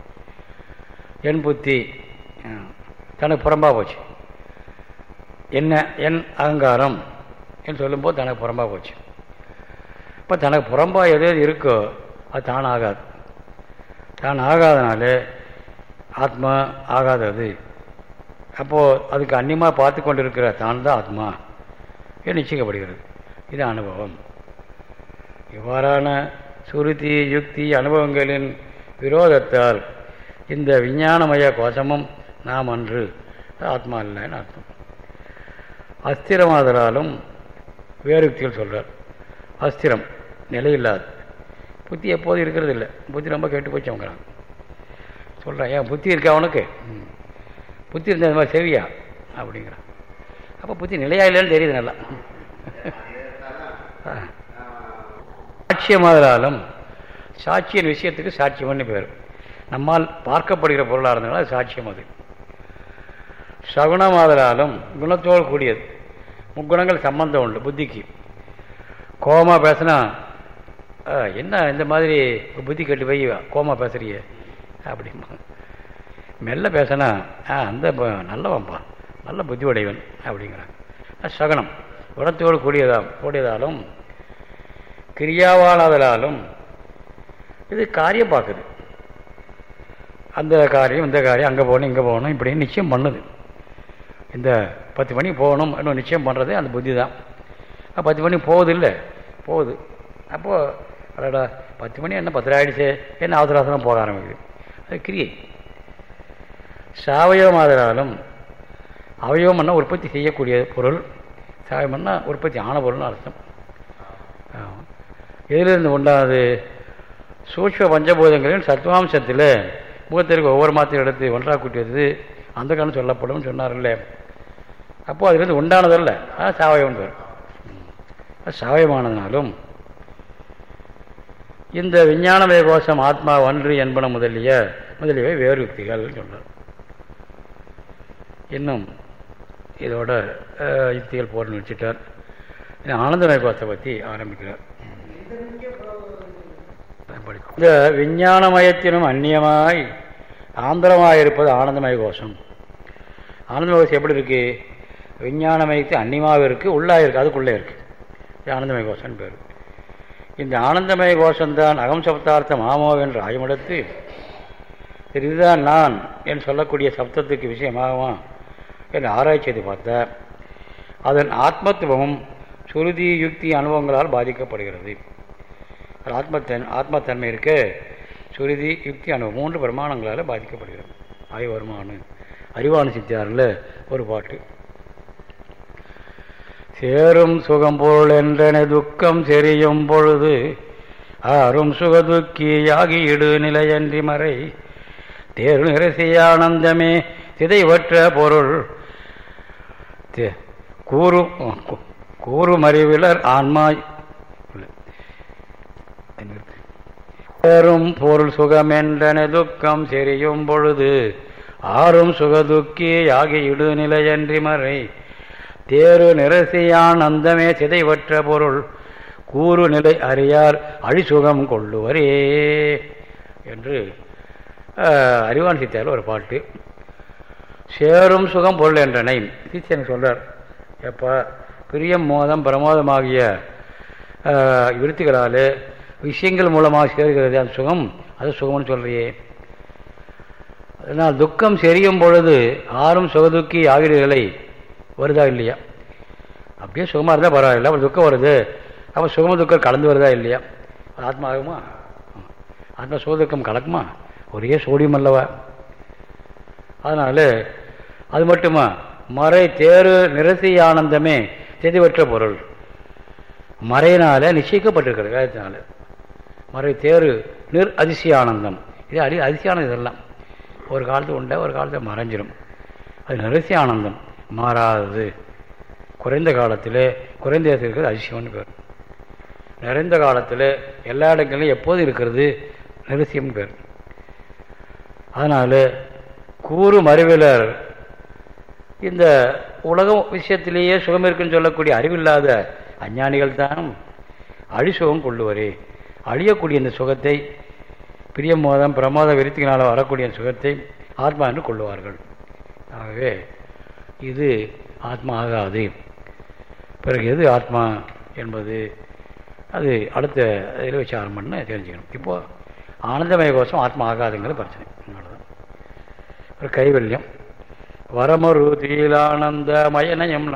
என் புத்தி தனக்கு புறம்பாக போச்சு. என்ன என் அகங்காரம் என்று சொல்லும்போது தனக்கு புறம்பாக போச்சு. இப்போ தனக்கு புறம்பாக எது எது இருக்கோ அது தான் ஆகாது தான் ஆகாதனாலே ஆத்மா ஆகாதது. அப்போது அதுக்கு அந்நியமாக பார்த்து கொண்டிருக்கிற தான் தான் ஆத்மா. என்று நிச்சயிக்கப்படுகிறது இது அனுபவம். இவ்வாறான சுருதி யுக்தி அனுபவங்களின் விரோதத்தால் இந்த விஞ்ஞானமய கோஷமும் நாம் அன்று ஆத்மா இல்லைன்னு அர்த்தம். அஸ்திரமாதலாலும் வேறு யுக்திகள் சொல்கிறார் அஸ்திரம் நிலையில்லாது. புத்தி எப்போதும் இருக்கிறது இல்லை புத்தி ரொம்ப கெட்டு போச்சு அவங்கிறான் சொல்கிறேன் ஏன் புத்தி இருக்கா அவனுக்கு புத்தி இருந்தால் அது மாதிரி செவியா? அப்படிங்கிறான். அப்போ புத்தி நிலையா இல்லைன்னு தெரியுது நல்லா. சாட்சியமாதலாலும் சாட்சியின் விஷயத்துக்கு சாட்சியம்னு பேர். நம்மால் பார்க்கப்படுகிற பொருளாக இருந்தாலும் அது சாட்சியம் அது. சகுணமாதலாலும் குணத்தோடு கூடியது. முக்குணங்கள் சம்பந்தம் உண்டு புத்திக்கு. கோமா பேசினா என்ன இந்த மாதிரி புத்தி கெட்டு போய் கோமா பேசுறிய அப்படிம்பா மெல்ல பேசினா ஆ அந்த நல்லவன்பா நல்ல புத்தி உடையவன் அப்படிங்கிறான் சகனம். உடத்தோடு கூடியதா கூடியதாலும் கிரியாவாளாதலாலும் இது காரியம் பார்க்குது. அந்த காரியம் இந்த காரியம் அங்கே போகணும் இங்கே போகணும் இப்படின்னு நிச்சயம் பண்ணுது. இந்த பத்து மணி போகணும் இன்னும் நிச்சயம் பண்ணுறது அந்த புத்தி தான் பத்து மணி போகுது இல்லை போகுது. அப்போது அடடா பத்து மணி என்ன பத்து ஆகிடுச்சு என்ன அவசர அவசரம் போக ஆரம்பிக்குது? அது கிரியை. சாவயவமாதலாலும் அவயவம்னா உற்பத்தி செய்யக்கூடிய பொருள். சாவயம்னா உற்பத்தி ஆன பொருள்னு அர்த்தம். எதிலிருந்து உண்டானது? சூட்ச பஞ்சபூதங்களின் சத்வாம்சத்தில் முகத்திற்கு ஒவ்வொரு மாத்திரை எடுத்து ஒன்றாக கூட்டியது அந்த காலம் சொல்லப்படும் சொன்னார்ல. அப்போது அதிலிருந்து உண்டானதல்ல. அது சாவயம் பேர். சாவயமானதுனாலும் இந்த விஞ்ஞானமய கோஷம் ஆத்மா ஒன்று என்பன முதலிய முதலியவை வேறு யுக்திகள் சொன்னார். இன்னும் இதோட யுக்திகள் போட்டு வச்சுட்டார். ஆனந்தமய கோஷத்தை பற்றி ஆரம்பிக்கிறார். இந்த விஞ்ஞானமயத்தினும் அந்நியமாய் ஆந்திரமாக இருப்பது ஆனந்தமய கோஷம். ஆனந்தமய கோஷம் எப்படி இருக்கு? விஞ்ஞானமயத்து அந்நியமாக இருக்குது உள்ளாக இருக்குது அதுக்குள்ளே இருக்குது ஆனந்தமய கோஷம் பேர். இந்த ஆனந்தமய கோஷம்தான் அகம் சப்தார்த்தம் ஆமோ என்று ஆயமிடத்து இதுதான் நான் என்று சொல்லக்கூடிய சப்தத்துக்கு விஷயமாகுமா என்று ஆராய்ச்சி செய்து பார்த்தா அதன் ஆத்மத்துவமும் சுருதி யுக்தி அனுபவங்களால் பாதிக்கப்படுகிறது. ஆத்மத்தன் ஆத்மத்தன்மை இருக்க. சுருதி யுக்தி அனுபவம் மூன்று பிரமாணங்களால் பாதிக்கப்படுகிறது. ஆய் வருமானு. அறிவானு சித்தியாரில் ஒரு பாட்டு. சேரும் சுகம் பொருள் என்றன துக்கம் செறியும் பொழுது ஆறும் சுகதுக்கியாகி இடு நிலையன்றி மறை. தேர் நிரசியானந்தமே சிதைவற்ற பொருள் கூறும் கூறுமறிவிலர் ஆன்மா. பெரும் பொருள் சுகமென்றன துக்கம் செறியும் பொழுது ஆறும் சுகதுக்கி ஆகி இடுநிலையன்றி மறை. தேரு நிரசியான் அந்தமே சிதைவற்ற பொருள் கூறு நிலை அறியார் அழிசுகம் கொள்ளுவரே. என்று அறிவான் சித்தால் ஒரு பாட்டு. சேரும் சுகம் பொருள் என்றனை எனக்கு சொல்கிறார் எப்போ பிரியம் மோதம் பிரமோதமாகிய விருத்திகளால் விஷயங்கள் மூலமாக சேர்கிறது அந்த சுகம். அது சுகம்னு சொல்கிறியே அதனால் துக்கம் செரியும் பொழுது ஆறும் சுகதுக்கி ஆகிறீர்களை வருதா இல்லையா? அப்படியே சுகமாக இருந்தால் பரவாயில்ல அப்புறம் துக்கம் வருது. அப்போ சுகம துக்கம் கலந்து வருதா இல்லையா? ஆத்மா ஆகுமா? ஆத்மா சுகதுக்கம் கலக்குமா? ஒரே சோடியம் அல்லவா? அதனால் அது மட்டுமா? மறை தேறு நிரசி ஆனந்தமே தெளிவற்ற பொருள். மறையினால நிச்சயிக்கப்பட்டிருக்கிறது வேதத்தினால. மறை தேறு நிர் அதிசய ஆனந்தம். இது அடி அதிசயானது இதெல்லாம். ஒரு காலத்து உண்டா ஒரு காலத்தில் மறைஞ்சிடும் அது நிரசி ஆனந்தம். மாறாதது. குறைந்த காலத்தில் குறைந்த இருக்கிறது அதிசயம்னு பேர். நிறைந்த காலத்தில் எல்லா இடங்களிலும் எப்போதும் இருக்கிறது? நிரசியம்னு பேர். அதனால் கூறு மறைவிலர் இந்த உலகம் விஷயத்திலேயே சுகம் இருக்குன்னு சொல்லக்கூடிய அறிவில்லாத அஞ்ஞானிகள் தான் அழிசுகம் கொள்ளுவரே. அழியக்கூடிய இந்த சுகத்தை பிரியமோதம் பிரமாத விருத்திகளால் வரக்கூடிய சுகத்தை ஆத்மா என்று கொள்ளுவார்கள். ஆகவே இது ஆத்மா ஆகாது. பிறகு எது ஆத்மா என்பது? அது அடுத்த இதில் வச்சு ஆரம்பம்னு தெரிஞ்சுக்கணும். இப்போது ஆனந்தமய கோஷம் ஆத்மா ஆகாதுங்கிற பிரச்சனை. அவ்வளோதான் ஒரு கைவல்யம். வரமரு தீலானந்த மயனயம்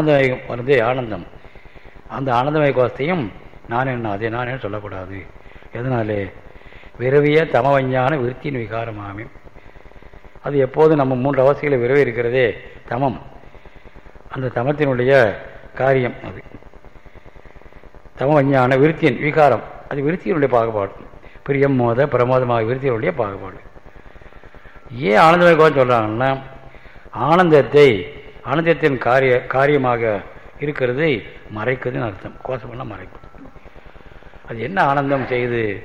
ஆனந்தமயம் வருது ஆனந்தம். அந்த ஆனந்தமய கோஷத்தையும் நான் என்ன அதே நான் என்ன சொல்லக்கூடாது? எதனாலே? விரவிய தமவஞ்ஞான விருத்தியின் விகாரமாமே. அது எப்போது நம்ம மூன்று அவசியங்களை விரவி இருக்கிறதே தமம். அந்த தமத்தினுடைய காரியம் அது. தமவஞ்ஞான விருத்தியின் விகாரம். அது விருத்தியினுடைய பாகுபாடு. பிரியம் மோத பிரமோதமாக விருத்தியினுடைய பாகுபாடு. ஏன் ஆனந்த கோஷம் சொல்கிறாங்கன்னா ஆனந்தத்தை ஆனந்தத்தின் காரிய காரியமாக இருக்கிறதை மறைக்குதுன்னு அர்த்தம். கோஷமெல்லாம் மறைக்கும். அது என்ன ஆனந்தம் செய்யுது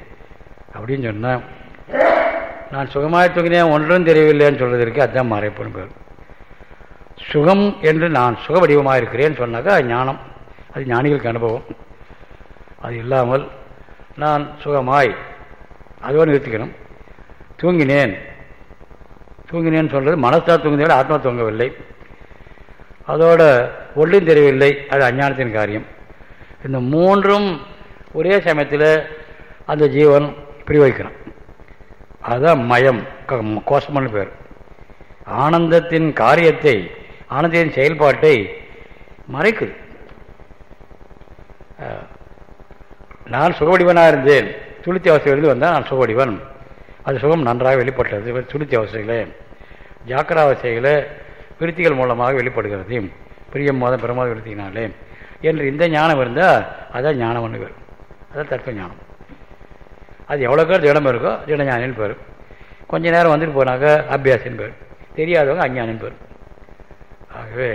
அப்படின்னு சொன்னால் நான் சுகமாக தூங்கினேன் ஒன்றும் தெரியவில்லைன்னு சொல்கிறதுக்கு அதுதான் மறைப்புன்னு பேர். சுகம் என்று நான் சுக வடிவமாக இருக்கிறேன்னு சொன்னாக்கா ஞானம். அது ஞானிகளுக்கு அனுபவம். அது இல்லாமல் நான் சுகமாய் அதோடு நிறுத்திக்கணும். தூங்கினேன். தூங்கினேன்னு சொல்கிறது மனசாக தூங்கினதை ஆத்மா தூங்கவில்லை. அதோட ஒன்றும் தெரியவில்லை. அது அஞ்ஞானத்தின் காரியம். இந்த மூன்றும் ஒரே சமயத்தில் அந்த ஜீவன் பிரிவகிக்கிறான் அதுதான் மயம். கோஷம்னு பேர். ஆனந்தத்தின் காரியத்தை ஆனந்தத்தின் செயல்பாட்டை மறைக்குது. நான் சுகவடிவனாக இருந்தேன். துளித்தி அவசையிலிருந்து வந்தால் நான் சுகவடிவன். அது சுகம் நன்றாக வெளிப்பட்டது. துளுத்தி அவசைகளே ஜாக்கிராவசைகளை விருத்திகள் மூலமாக வெளிப்படுகிறது. பிரியம் மாதம் பிரமாத விருத்தினாலே என்று இந்த ஞானம் இருந்தால் அதான் ஞானம்னு பேர். அதான் தத்துவ ஞானம். அது எவ்வளோக்கோ திடம் இருக்கோ திடஞானின்னு பேர். கொஞ்ச நேரம் வந்துட்டு போனாக்க அபியாசின்னு பேர். தெரியாதவங்க அஞ்ஞானின்னு பேர். ஆகவே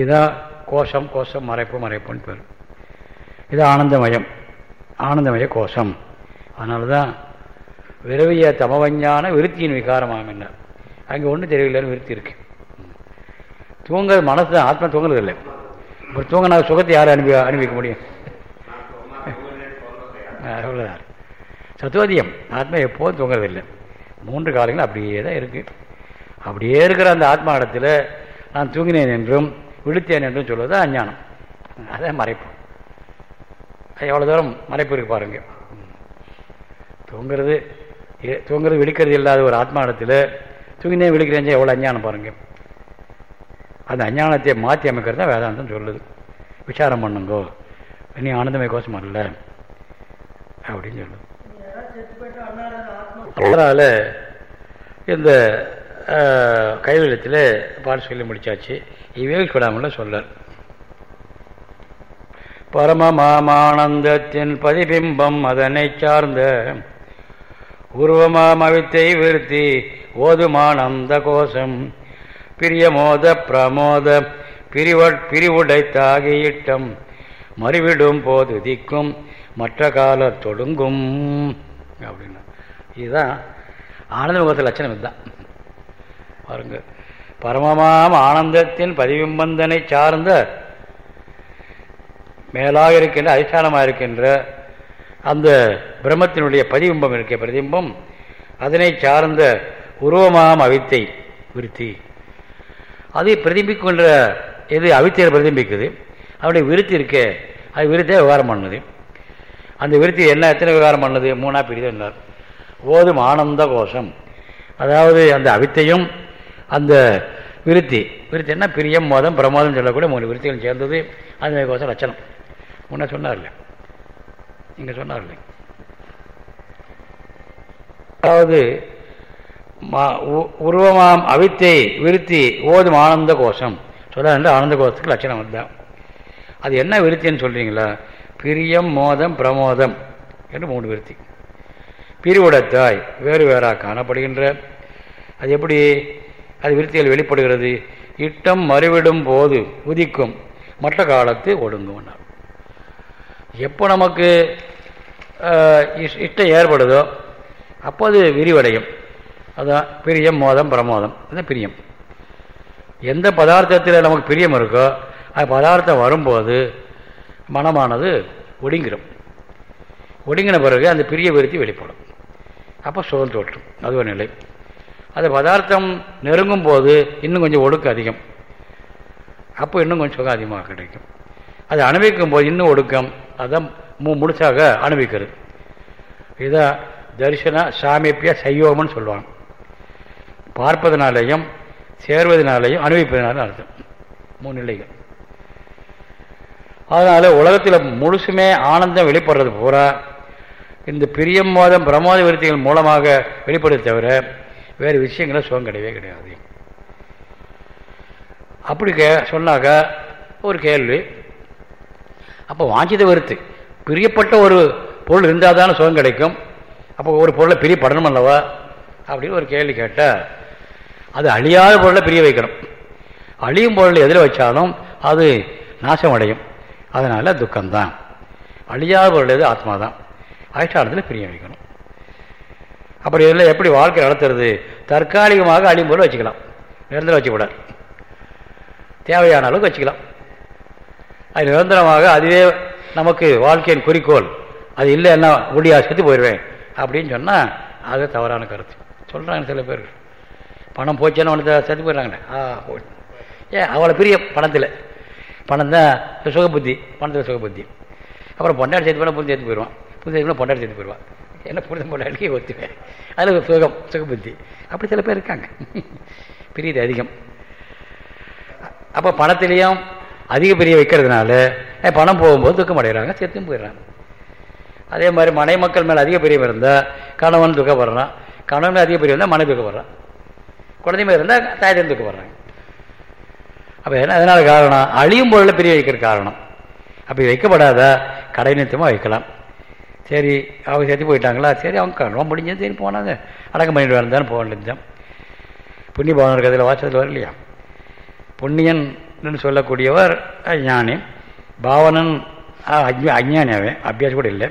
இதுதான் கோஷம் கோஷம் மறைப்பு மறைப்புன்னு பேர். இது ஆனந்தமயம். ஆனந்தமய கோஷம். அதனால தான் விரவிய தமவஞ்ஞான விருத்தியின் விகாரமாகும் என்ன? அங்கே ஒன்றும் தெரியவில்லைன்னு விருத்தி இருக்கு. தூங்குறது மனசு தான் ஆத்மா தூங்குறது இல்லை இப்போ தூங்கினா சுகத்தை யாரும் அனுப்பி அனுப்பிக்க முடியும்? அவ்வளோதான் சத்துவதியம் ஆத்மா எப்போதும் தூங்குறதில்லை. மூன்று காலங்கள் அப்படியே தான் இருக்குது அப்படியே இருக்கிற அந்த ஆத்மா இடத்துல நான் தூங்கினேன் என்றும் விழுத்தேன் என்றும் சொல்வது அஞ்ஞானம். அதான் மறைப்பு. எவ்வளோ தூரம் மறைப்பு இருக்கு பாருங்க. தூங்குறது தூங்குறது விழிக்கிறது இல்லாத ஒரு ஆத்மா இடத்துல தூங்கினே விழிக்கிறேன் எவ்வளோ அஞ்ஞானம் பாருங்க. அந்த அஞ்ஞானத்தை மாற்றி அமைக்கிறது தான் வேதாந்தம் சொல்லுது. விசாரம் பண்ணுங்கோ. நீ ஆனந்தமய கோஷம் அல்ல அப்படின்னு சொல்லுது அதனால் இந்த கைவெளியத்தில் பாட்டு சொல்லி முடிச்சாச்சு. இவேல் விடாமல் சொல்லார் பரமமானந்தத்தின் பதிபிம்பம் அதனை சார்ந்த உருவமாம் அவித்தை விருத்தி ஓதுமானந்த கோஷம். பிரியமோத பிரமோத பிரிவ பிரிவுடைத்தாகியிட்டம். மறுவிடும் போது திக்கும் மற்ற கால தொடுங்கும். அப்படின்னா. இதுதான் ஆனந்த முகத்த லட்சணம் இதுதான். பாருங்க. பரமமாம் ஆனந்தத்தின் பதிவிம்பந்தனை சார்ந்த மேலாக இருக்கின்ற அதிஷ்டானமாக இருக்கின்ற அந்த பிரம்மத்தினுடைய பதிபிம்பம் இருக்க. பிரதிபிம்பம் அதனை சார்ந்த உருவமாம் அவித்தை விருத்தி. அதை பிரதிபிக்கின்ற எது அவித்தையில் பிரதிபிக்குது? அவருடைய விருத்தி இருக்கே. அது விருத்தியை விவகாரம் பண்ணுது. அந்த விருத்தி என்ன? எத்தனை விவகாரம் பண்ணுது? மூணாக பிரிதுன்னார் ஓதும் ஆனந்த கோஷம். அதாவது அந்த அவித்தையும் அந்த விருத்தி. விருத்தி என்ன? பிரியம் மோதம் பிரமோதம் சொல்லக்கூடிய மூணு விருத்திகள் சேர்ந்தது. அந்த கோஷம் லட்சணம். முன்ன சொன்னார்ல. இங்கே சொன்னார்ல. அதாவது உருவமாம் அவித்தை விருத்தி ஓதும் ஆனந்த கோஷம். சொல்ல ஆனந்த கோஷத்துக்கு லட்சணம் வந்தான் அது என்ன விருத்தின்னு சொல்கிறீங்களா பிரியம் மோதம் பிரமோதம் என்று மூணு விருத்தி. பிரிவுடத்தாய் வேறு வேறாக காணப்படுகின்ற. அது எப்படி அது விருத்திகள் வெளிப்படுகிறது? இட்டம் மறுவிடும் போது உதிக்கும். மற்ற காலத்து ஒடுங்கும் எப்போ நமக்கு இஷ்டம் ஏற்படுதோ அப்போ அது விரிவடையும். அதுதான் பிரியம் மோதம் பிரமோதம். அதுதான் பிரியம். எந்த பதார்த்தத்தில் நமக்கு பிரியம் இருக்கோ அது பதார்த்தம் வரும்போது மனமானது ஒடுங்கிடும் ஒடுங்கின பிறகு அந்த பிரிய விருத்தி வெளிப்படும். அப்போ சுகம் தோற்றும். அது ஒரு நிலை. அது பதார்த்தம் நெருங்கும் போது இன்னும் கொஞ்சம் ஒடுக்கு அதிகம். அப்போ இன்னும் கொஞ்சம் சுகம் அதிகமாக கிடைக்கும். அது அனுபவிக்கும் போது இன்னும் ஒடுக்கம். அதான் மு முழுசாக அனுபவிக்கிறது. இதான் தரிசன சாமிப்பிய சையோகம்னு சொல்லுவாங்க. பார்ப்பதனாலேயும் சேர்வதனாலேயும் அனுபவிப்பதனாலும் அர்த்தம். மூணு நிலைகள். அதனால உலகத்தில் முழுசுமே ஆனந்தம் வெளிப்படுறது பூரா. இந்த பிரியம் மோதம் பிரமோத விருத்திகள் மூலமாக வெளிப்படுறது தவிர வேறு விஷயங்கள சுகம் கிடையவே கிடையாது. அப்படி கே சொன்னாக்க ஒரு கேள்வி. அப்போ வாஞ்சித விருத்து. பிரியப்பட்ட ஒரு பொருள் இருந்தால் தானே சுகம் கிடைக்கும். அப்போ ஒரு பொருளை பிரியப்படணும் அல்லவா? அப்படின்னு ஒரு கேள்வி கேட்டால் அது அழியாத பொருளை பிரிய வைக்கணும். அழியும் பொருள் எதில் வச்சாலும் அது நாசம் அடையும் அதனால் துக்கம்தான். அழியாத பொருள் எது ஆத்மா தான் அதிஷ்டானத்தில் பிரிய வைக்கணும். அப்படி இதில் எப்படி வாழ்க்கை நடத்துறது? தற்காலிகமாக அழியும் போல வச்சுக்கலாம். நிரந்தரம் வச்சுக்கூடாது. தேவையான அளவுக்கு வச்சுக்கலாம். அது நிரந்தரமாக அதுவே நமக்கு வாழ்க்கையின் குறிக்கோள். அது இல்லை என்ன முடியா செத்து போயிடுவேன் அப்படின்னு சொன்னால் அது தவறான கருத்து. சொல்கிறாங்க சில பேர் பணம் போச்சுன்னா ஒன்று செத்து போயிடுறாங்களே. ஆ ஏன் அவ்வளோ பெரிய பணத்தில். பணம் தான் சுகபுத்தி பணத்தில் சுகபுத்தி அப்புறம் பொண்டாடி சேர்த்து போனால் புரிஞ்சு சேர்த்து போயிடுவான் புரிஞ்சு சேர்த்து பொண்டாடி சேர்த்து போயிடுவான் என்ன புரிஞ்ச பொண்டாடிக்கு ஒத்துவேன் அதில் சுகம் சுகபுத்தி அப்படி சில பேர் இருக்காங்க. பிரியது அதிகம். அப்போ பணத்திலையும் அதிக பிரிய வைக்கிறதுனால பணம் போகும்போது துக்கம் அடைகிறாங்க சேர்த்தும் போயிடுறாங்க. அதே மாதிரி மனை மக்கள் மேலே அதிக பிரியம் இருந்தால் கணவன் துக்கப்படுறான். கணவன் அதிக பிரியம் இருந்தால் மனை துக்கப்படுறான். குழந்தை மாதிரி இருந்தால் தாயத்தையும் துக்கப்படுறாங்க. அப்போ என்ன அதனால் காரணம் அழியும் பொருளில் பிரிய வைக்கிற காரணம். அப்படி வைக்கப்படாத கடை நிறுத்தமாக வைக்கலாம். சரி அவங்க சேர்த்து போயிட்டாங்களா? சரி அவங்க கணவன் முடிஞ்சது சரி போனாங்க. அடக்கம் பண்ணிட்டு வரந்தான்னு போக வேண்டியதுதான் புண்ணிய பவன் இருக்கிறதுல வாசத்தில் வரலையா புண்ணியன் சொல்லக்கூடியவர் ஞானி பாவனன் அஞ்ஞானி அவன் அபியாசம் கூட இல்லை.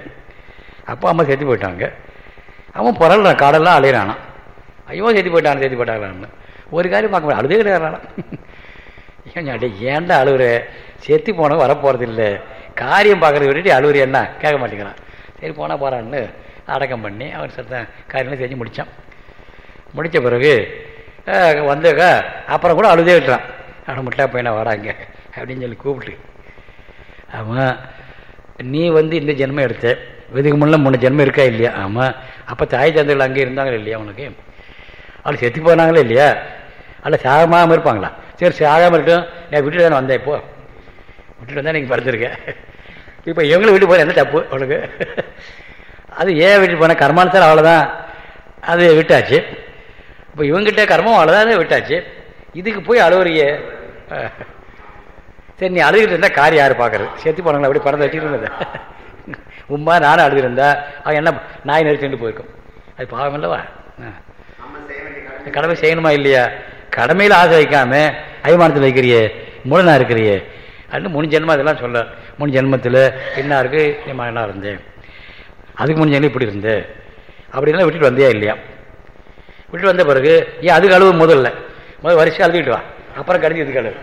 அப்பா அம்மா சேர்த்து போயிட்டாங்க. அவன் புரள்றான் காடெல்லாம் அலையிறானா ஐயோ சேர்த்து போயிட்டான் சேர்த்து போயிட்டாங்களான்னு ஒரு காரியம் பார்க்க முடியாது. அழுதே கிடையாது ஏன் ஏன்டா அழுகுற செத்து போனவங்க வரப்போகிறது இல்லை காரியம் பார்க்கறது விட்டுட்டு அழுகுற என்ன? கேட்க மாட்டேங்கிறான். சரி போனால் போகிறான்னு அடக்கம் பண்ணி அவர் சத்த காரியம்லாம் செஞ்சு முடித்தான் முடித்த பிறகு வந்தக்க அப்புறம் கூட அழுதே விட்டுறான். அட முட்டா பையனை வராங்க அப்படின்னு சொல்லி கூப்பிட்டு. ஆமாம் நீ வந்து இந்த ஜென்மம் எடுத்த. இதுக்கு முன்னே மூணு ஜென்மம் இருக்கா இல்லையா? ஆமாம் அப்போ தாய் தந்தைகள் அங்கே இருந்தாங்களே இல்லையா உனக்கு? அவள் செத்து போனாங்களே இல்லையா? அல்ல சாகமாகாமல் இருப்பாங்களா? சரி சாகாமல் இருக்கட்டும். நான் வீட்டில் தானே வந்தேன் இப்போ வீட்டில் வந்தால் நீங்கள் படுத்துருக்கேன் இப்போ இவங்களும் விட்டு போகிற என்ன தப்பு உனக்கு? அது ஏன் வீட்டுக்கு போனால் கர்மானுசாரம் அவ்வளோதான் அது விட்டாச்சு. இப்போ இவங்ககிட்ட கர்மம் அவ்வளோதான் விட்டாச்சு. இதுக்கு போய் அழுவுறிய சரி நீ அழுகிட்டு இருந்தால் கார் யார் பார்க்குறது சேர்த்து போனாங்களா அப்படி பறந்து வச்சுட்டு உமா நானும் அழுதுருந்தா அவன் என்ன நாய் நெரிச்சுட்டு போயிருக்கும். அது பாவம் இல்லவா கடமை செய்யணுமா இல்லையா? கடமையில் ஆசை வைக்காம அபிமானத்தில் வைக்கிறியே மூலனா இருக்கிறியே. அப்படின்னு மூணு ஜென்மம் அதெல்லாம் சொல்ல. மூணு ஜென்மத்தில் என்ன இருக்கு? என் மகனாக இருந்தேன். அதுக்கு மூணு ஜென்மம் இப்படி இருந்தேன் அப்படின்லாம் விட்டுட்டு வந்தே இல்லையா? விட்டுட்டு வந்த பிறகு ஏன் அதுக்கு அழுவு முதல்ல. முதல் வருஷம் அழுதுகிட்டு வா. அப்புறம் கடிஞ்சு இதுக்கு அழுவு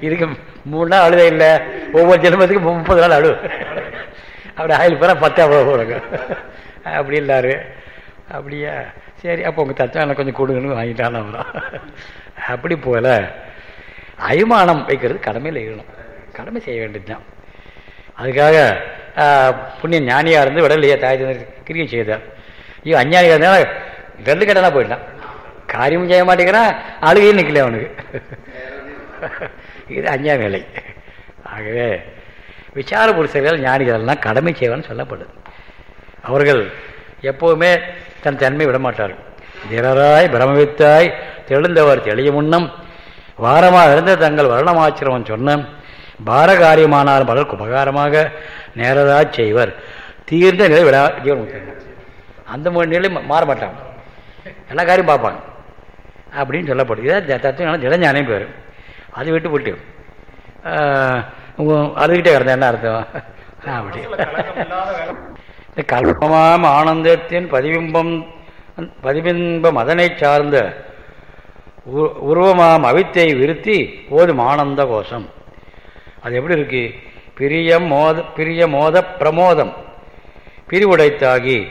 இதுக்கு மூணு நாள் அழுதே இல்லை. ஒவ்வொரு ஜென்மத்துக்கு முப்பது நாள் அழு. அப்படி ஆயில் பேர அவ்வளோ போடுங்க அப்படி இல்லாரு. அப்படியா? சரி அப்போ உங்கள் தச்சான கொஞ்சம் கொடுங்கன்னு வாங்கிட்டான் அவரும் அப்படி போல அய்மானம் வைக்கிறது கடமையில் இருக்கணும் கடமை செய்ய வேண்டியதுதான். அதுக்காக புண்ணிய ஞானியாக இருந்து விடலையே தாய் கிரியை செய்தார் ஐயோ அஞ்ஞானியாக இருந்தால் ரெண்டு கடனாக போயிட்டான். காரியமும் செய்ய மாட்டேங்கிறான் அழுகையும் நிற்கல அவனுக்கு. இது அஞ்ஞா வேலை. ஆகவே விசார புருஷர்கள் ஞானிகளெல்லாம் கடமை செய்வான்னு சொல்லப்படுது. அவர்கள் எப்போவுமே தன் தன்மை விடமாட்டார்கள். திரராய் பிரமவித்தாய் தெளிந்தவர் தெளிய முன்னம் வாரமாக இருந்த தங்கள் வருணமாச்சிரமம் சொன்ன பாரகாரியமானாலும் பலருக்கு உபகாரமாக நேரதா செய்வர். தீர்ந்த நிலை விடா ஜீவன் முத்தம் அந்த நிலை மாறமாட்டாங்க எல்லா காரியம் பார்ப்பாங்க அப்படின்னு சொல்லப்படுது இதான் தத்துவம் திடஞானம் பேர். அது விட்டு விட்டு அழுகிட்டே கிடந்த என்ன அர்த்தம்? அப்படி இந்த கல்பமாம் ஆனந்தத்தின் பதிபிம்பம் பதிபிம்பம் அதனை சார்ந்த உருவமாம் அவித்தை விருத்தி ஓதும் ஆனந்த கோஷம். அது எப்படி இருக்கு? பிரியம் மோத பிரிய மோத பிரமோதம். பிரிவுடைத்தாகி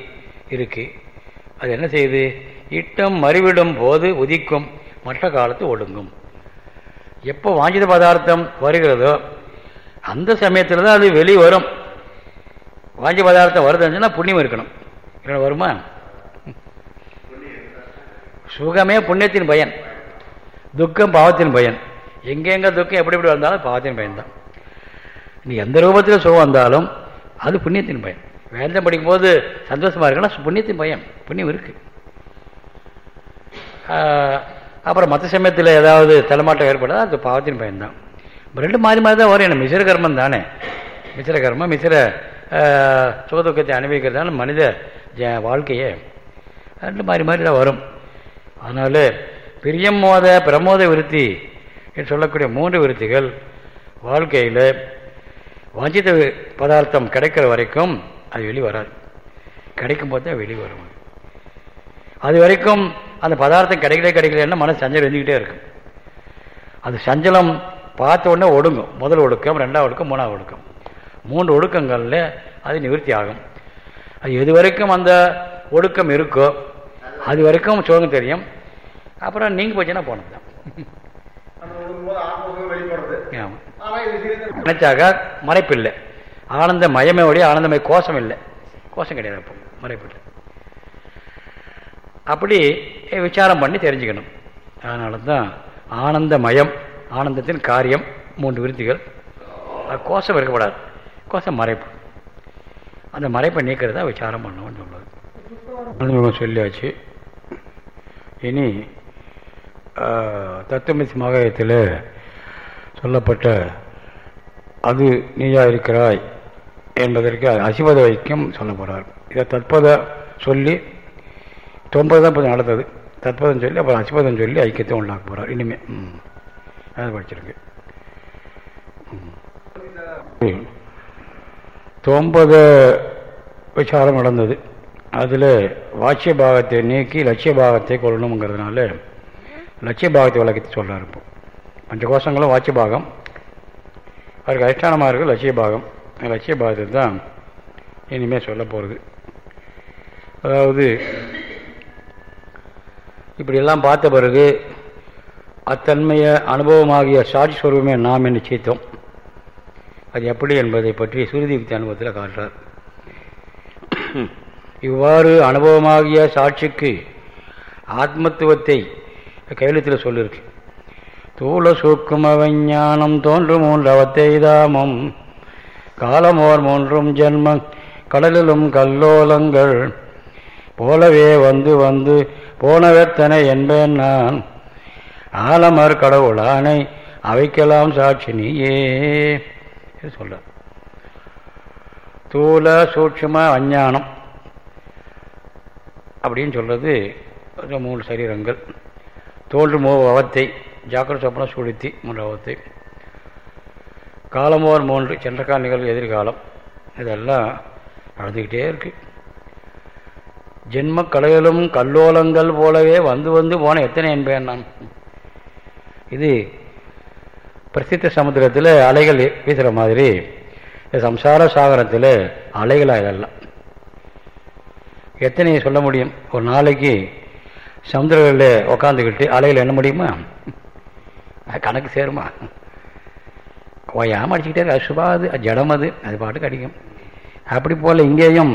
இருக்கு. அது என்ன செய்யுது இட்டம் மறிவிடும் போது உதிக்கும். மற்ற காலத்து ஒடுங்கும். எப்போ வாஞ்சித பதார்த்தம் வருகிறதோ அந்த சமயத்தில் தான் அது வெளி வரும் வாஞ்சி பதார்த்தம் வருதுன்னா புண்ணியம் இருக்கணும். இல்லை வருமா? சுகமே புண்ணியத்தின் பயன். துக்கம் பாவத்தின் பயன். எங்கெங்கே துக்கம் எப்படி எப்படி வந்தாலும் பாவத்தின் பயன்தான். நீ எந்த ரூபத்தில் சுகம் வந்தாலும் அது புண்ணியத்தின் பயன். வேந்தம் படிக்கும்போது சந்தோஷமாக இருக்குன்னா புண்ணியத்தின் பயன். புண்ணியம் இருக்கு. அப்புறம் மற்ற சமயத்தில் ஏதாவது தலைமாட்டம் ஏற்படாது அது பாவத்தின் பயன்தான். ரெண்டு மாறி மாதிரி தான் வரும். என்ன மிசிற கர்மம் தானே? மிசிற கர்மம் மிசிற சுகதுக்கத்தை அனுபவிக்கிறதான மனித வாழ்க்கையே ரெண்டு மாறி மாறி தான் வரும். அதனால் பிரியம் மோத பிரமோத விருத்தி என்று சொல்லக்கூடிய மூன்று விருத்திகள் வாழ்க்கையில் வஞ்சித பதார்த்தம் கிடைக்கிற வரைக்கும் அது வெளி வராது. கிடைக்கும் போது தான் வெளி வரும். அது வரைக்கும் அந்த பதார்த்தம் கிடைக்கல கிடைக்கலன்னா மனசு சஞ்சலம் இருந்துக்கிட்டே இருக்கும். அது சஞ்சலம் பார்த்த உடனே ஒடுங்கும். முதல் ஒடுக்கம் ரெண்டாவது ஒடுக்கம் மூணாவது ஒடுக்கம். மூன்று ஒடுக்கங்களில் அது நிவர்த்தி ஆகும். அது எது வரைக்கும் அந்த ஒடுக்கம் இருக்கோ அது வரைக்கும் சுகம் தெரியும். அப்புறம் நீங்கள் போச்சுன்னா போனது தான். நினைச்சாக மறைப்பு இல்லை. ஆனந்த மயமையோடைய ஆனந்தமய கோஷம் இல்லை. கோஷம் கிடையாது அப்போ மறைப்பு இல்லை. அப்படி விசாரம் பண்ணி தெரிஞ்சுக்கணும். அதனால தான் ஆனந்தமயம் ஆனந்தத்தின் காரியம் மூன்று விருத்திகள். கோஷம் இருக்கப்படாது கோஷம் மறைப்பு. அந்த மறைப்பை நீக்கிறதா விசாரம் பண்ணுவோம்னு சொல்லுவது சொல்லியாச்சு. இனி தத்துவமிசி மகாயத்தில் சொல்லப்பட்ட அது நீயா இருக்கிறாய் என்பதற்கு அசிபத வைக்கம் சொல்ல போகிறார் இதை தற்பத சொல்லி தொம்பது தான் இப்போ நடந்தது. தற்பதம் சொல்லி அப்புறம் அசிபதம் சொல்லி ஐக்கியத்தை உண்டாக்க போகிறார் இனிமேல் ம் அது படிச்சிருக்கு. தொம்பத விசாரம் நடந்தது. அதில் வாட்சிய பாகத்தை நீக்கி லட்சிய பாகத்தை கொள்ளணுங்கிறதுனால லட்சிய பாகத்தை விளக்கத்தை சொல்கிறார் இப்போ. பஞ்ச கோஷங்களும் வாட்சிய பாகம் அவருக்கு அதிஷ்டானமாக இருக்குது லட்சிய பாகம் லட்சிய பாகத்தை தான் இனிமேல் சொல்ல போகிறது அதாவது இப்படியெல்லாம் பார்த்த பிறகு அத்தன்மையை அனுபவமாகிய சாட்சி ஸ்வரூபமே நாம் என்று நிச்சயித்தோம் அது எப்படி என்பதை பற்றி சுருதியுக்தி அனுபவத்தில் காட்டுறார். இவ்வாறு அனுபவமாகிய சாட்சிக்கு ஆத்மத்துவத்தை கையெழுத்தில் சொல்லிருக்கு. தூள சூக்கும விஞ்ஞானம் தோன்று மூன்று தாமம் காலமோர் மூன்றும் ஜென்ம கடலிலும் கல்லோலங்கள் போலவே வந்து வந்து போனவெத்தனை என்பேன் நான். ஆலமர் கடவுளானை அவைக்கலாம் சாட்சி நீயே. சொல்ல தூல சூட்சும அஞ்ஞானம் அப்படின்னு சொல்றது மூன்று சரீரங்கள். தோன்று மோ அவத்தை ஜாக்கிர சொப்பன சுழித்தி மூன்று அவத்தை. காலமோர் மூன்று சென்றக்கால நிகழ்வு எதிர்காலம். இதெல்லாம் நடந்துக்கிட்டே இருக்கு. ஜென்ம கலைகளும் கல்லோலங்கள் போலவே வந்து வந்து போன எத்தனை என்பேன் நான்? இது பிரசித்த சமுத்திரத்தில் அலைகள் வீசுகிற மாதிரி சம்சார சாகரத்தில் அலைகளாக இதெல்லாம் எத்தனை சொல்ல முடியும்? ஒரு நாளைக்கு சமுதிரங்களில் உக்காந்துக்கிட்டு அலைகள் என்ன முடியுமா? கணக்கு சேருமா? ஓயாமல் அடிச்சுக்கிட்டே இருக்கு அசுபா அது அது ஜடம் அது அது பாட்டுக்கு அடிக்கும். அப்படி போல் இங்கேயும்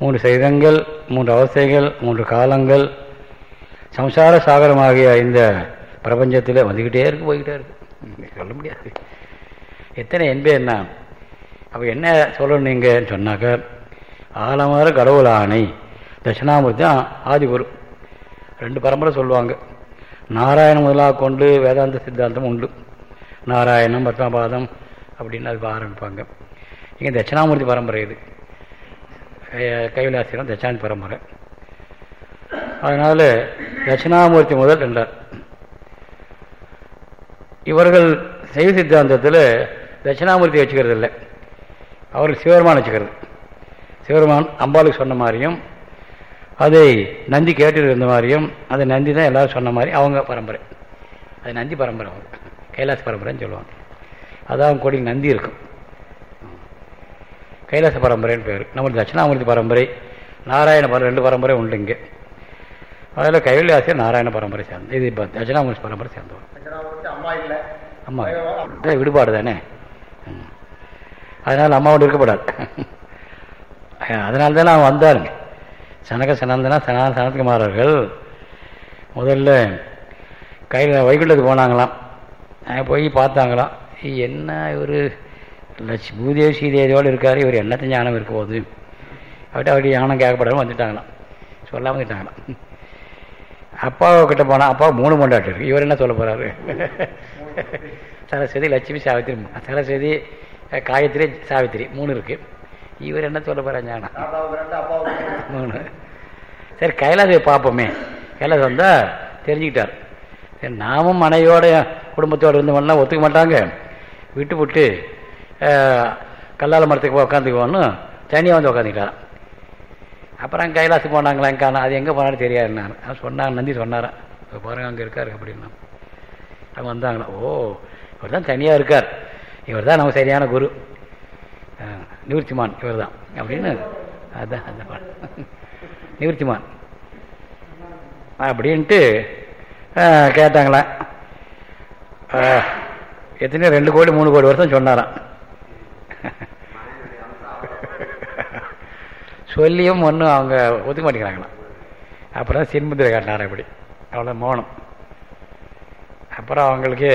மூன்று சைதங்கள் மூன்று அவஸ்தைகள் மூன்று காலங்கள் சம்சார சாகரமாகிய இந்த பிரபஞ்சத்தில் வந்துக்கிட்டே இருக்கு போய்கிட்டே இருக்கு. சொல்ல முடியாது. எத்தனை என்பே என்ன? அப்போ என்ன சொல்லணும் நீங்கள் சொன்னாக்க ஆலமர கடவுள் ஆணை தட்சிணாமூர்த்தி தான் ஆதிபுரம் ரெண்டு பரம்பரை சொல்லுவாங்க. நாராயணம் முதலாக கொண்டு வேதாந்த சித்தாந்தம் உண்டு. நாராயணம் பத்மபாதம் அப்படின்னு அதுக்கு ஆரம்பிப்பாங்க. இங்கே தட்சிணாமூர்த்தி பரம்பரை இது. கைவிலாசிரம் தட்சாந்தி பரம்பரை. அதனால் தட்சிணாமூர்த்தி முதல் ரெண்டார். இவர்கள் சைவ சித்தாந்தத்தில் தட்சிணாமூர்த்தி வச்சுக்கிறது இல்லை அவர்கள் சிவருமான் வச்சுக்கிறது. சிவபெருமான் அம்பாளுக்கு சொன்ன மாதிரியும் அதை நந்தி கேட்டு இருந்த மாதிரியும் அதை நந்தி தான் எல்லாரும் சொன்ன மாதிரி அவங்க பரம்பரை. அது நந்தி பரம்பரை அவங்க. கைலாச பரம்பரைன்னு சொல்லுவாங்க. அதான் அவங்க கொடி நந்தி இருக்கும். கைலாச பரம்பரைன்னு பேர். நம்மளுக்கு தட்சிணாமூர்த்தி பரம்பரை நாராயண பரம்பரை ரெண்டு பரம்பரை உண்டு இங்கே. அதில் கைலாசியர் நாராயண பரம்பரை சேர்ந்து இது இப்போ தட்சிணாமூர்த்தி பரம்பரை சேர்ந்தவர். அம்மா விடுபாடு தானே அதனால் அம்மாவோடு இருக்கப்படாது. அதனால தானே அவன் வந்தாருங்க. சனக சனந்தனா சனா சனத்குமாரர்கள் முதல்ல கையில் வைகுண்டத்துக்கு போனாங்களாம். போய் பார்த்தாங்களாம். என்ன இவர்? லட்ச பூதேவி சீதேவியோடு இருக்கார். இவர் என்னத்தை ஞானம் இருக்க போகுது? அப்படி அப்படி ஞானம் கேட்கப்படாமல் வந்துட்டாங்களாம். சொல்லாமல் வந்துட்டாங்களாம் அப்பாவை கிட்ட போனால் அப்பா மூணு மண்டாட்டு இருக்கு. இவர் என்ன சொல்ல போகிறாரு சரஸ்வதி லட்சுமி சாவித்திரி சரஸ்வதி காயத்ரி சாவித்திரி மூணு இருக்கு. இவர் என்ன சொல்ல போகிறார் ஞானம்? மூணு. சரி கைலாசை பார்ப்போமே. கைலாசம் வந்தால் தெரிஞ்சுக்கிட்டார். சரி நாமும் மனைவியோட குடும்பத்தோடு இருந்தவங்களாம் ஒத்துக்க மாட்டாங்க. விட்டு விட்டு கல்லால மரத்துக்கு உட்காந்துக்குவோன்னு தனியாக வந்து உட்காந்துக்கிட்டாரான் அப்புறம் கைலாசம் போனாங்களா காணும் அது எங்கே போனாலும் தெரியாது நான். சொன்னாங்க நந்தி சொன்னாரன் பாருங்க அங்கே இருக்காரு அப்படின்னா. அவங்க வந்தாங்களா ஓ இவர் தான் தனியாக இருக்கார். இவர் தான் நம்ம சரியான குரு. நிவர்த்திமான் இவர் தான் அப்படின்னு அதுதான் அந்த நிவர்த்திமான். அப்படின்ட்டு கேட்டாங்களாம் எத்தனையோ ரெண்டு கோடி மூணு கோடி வருஷம் சொன்னாராம். சொல்லியும் ஒன்றும் அவங்க ஒத்துக்க மாட்டேங்கிறாங்கண்ணா அப்புறம் சின்முத்திரை காட்டினார் அப்படி அவ்வளோ மௌனம். அப்புறம் அவங்களுக்கு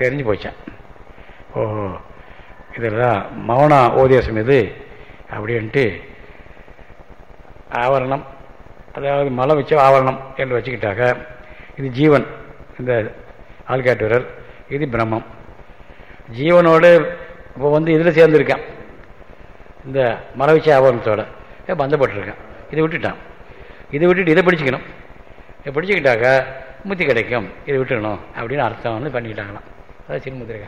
தெரிஞ்சு போச்சேன் ஓஹோ இதெல்லாம் மௌன ஓதேசம் இது அப்படின்ட்டு ஆவரணம் அதாவது மலை வச்ச ஆவரணம் என்று வச்சுக்கிட்டாக்க இது ஜீவன் இந்த ஆள்காட்டுவரர் இது பிரம்மம். ஜீவனோடு இப்போ வந்து இதில் சேர்ந்துருக்கான். இந்த மலை வச்ச பந்தப்பட்டிருக்கேன். இதை விட்டுட்டான். இதை விட்டுட்டு இதை பிடிச்சிக்கணும். இதை படிச்சுக்கிட்டாக்கா முத்தி கிடைக்கும். இதை விட்டுடணும் அப்படின்னு அர்த்தம் வந்து பண்ணிக்கிட்டாங்களாம். அதான் சின்முத்திரை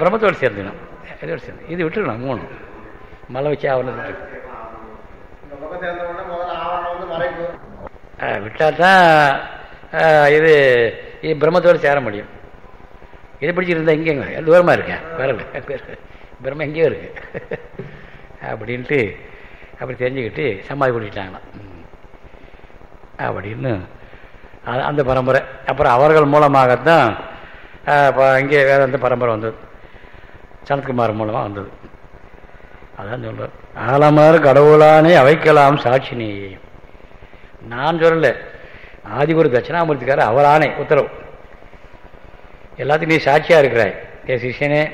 பிரம்மத்தோடு சேர்ந்துக்கணும். இதோடு சேர்ந்து. இது விட்டுக்கணும் மூணு. மலை வச்சு ஆவணம் விட்டால் தான் இது இது பிரம்மத்தோடு சேர முடியும். இதை பிடிச்சிருந்தா இங்கேங்க. தூரமாக இருக்கேன் வேற பிரம்ம எங்கேயோ இருக்கு. அப்படின்ட்டு அப்படி தெரிஞ்சுக்கிட்டு சமாதி கூட்டிட்டாங்களாம் அப்படின்னு அந்த பரம்பரை. அப்புறம் அவர்கள் மூலமாகத்தான் இங்கே வேதாந்த பரம்பரை வந்தது. சனத்குமார் மூலமாக வந்தது. அதான் சொல்கிறார் ஆலமர் கடவுளானே அவைக்கலாம் சாட்சினி. நான் சொல்லலை. ஆதிகுரு தட்சிணாமூர்த்திக்காரர் அவரானே. உத்தரவு. எல்லாத்துக்கும் நீ சாட்சியாக இருக்கிறாய். என் சிஷியனே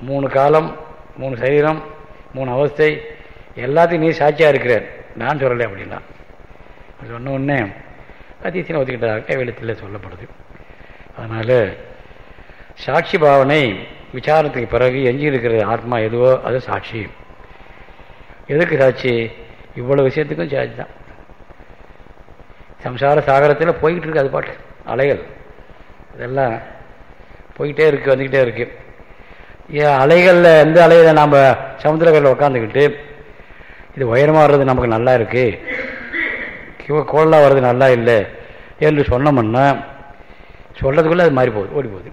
மூணு காலம் மூணு சரீரம் மூணு அவஸ்தை எல்லாத்துக்கும் நீ சாட்சியாக இருக்கிறார். நான் சொல்லலை அப்படின்னா. சொன்ன உடனே அதிசயம் ஒத்துக்கிட்டாங்க வெளியத்தில் சொல்லப்படுது. அதனால் சாட்சி பாவனை விசாரத்துக்கு பிறகு எஞ்சி இருக்கிற ஆத்மா எதுவோ அது சாட்சி. எதுக்கு சாட்சி? இவ்வளோ விஷயத்துக்கும் சாட்சி தான். சம்சார சாகரத்தில் போய்கிட்டு இருக்கு அது பாட்டு. அலைகள். இதெல்லாம் போய்கிட்டே இருக்கு வந்துக்கிட்டே இருக்கு. அலைகளில் எந்த அலையில் நாம் சமுத்திரக்கரையில் உட்காந்துக்கிட்டு இது உயரமாக வர்றது நமக்கு நல்லா இருக்கு? கோலாக வர்றது நல்லா இல்லை? என்று சொன்னோம்னா சொல்கிறதுக்குள்ளே அது மாறி போகுது ஓடி போகுது.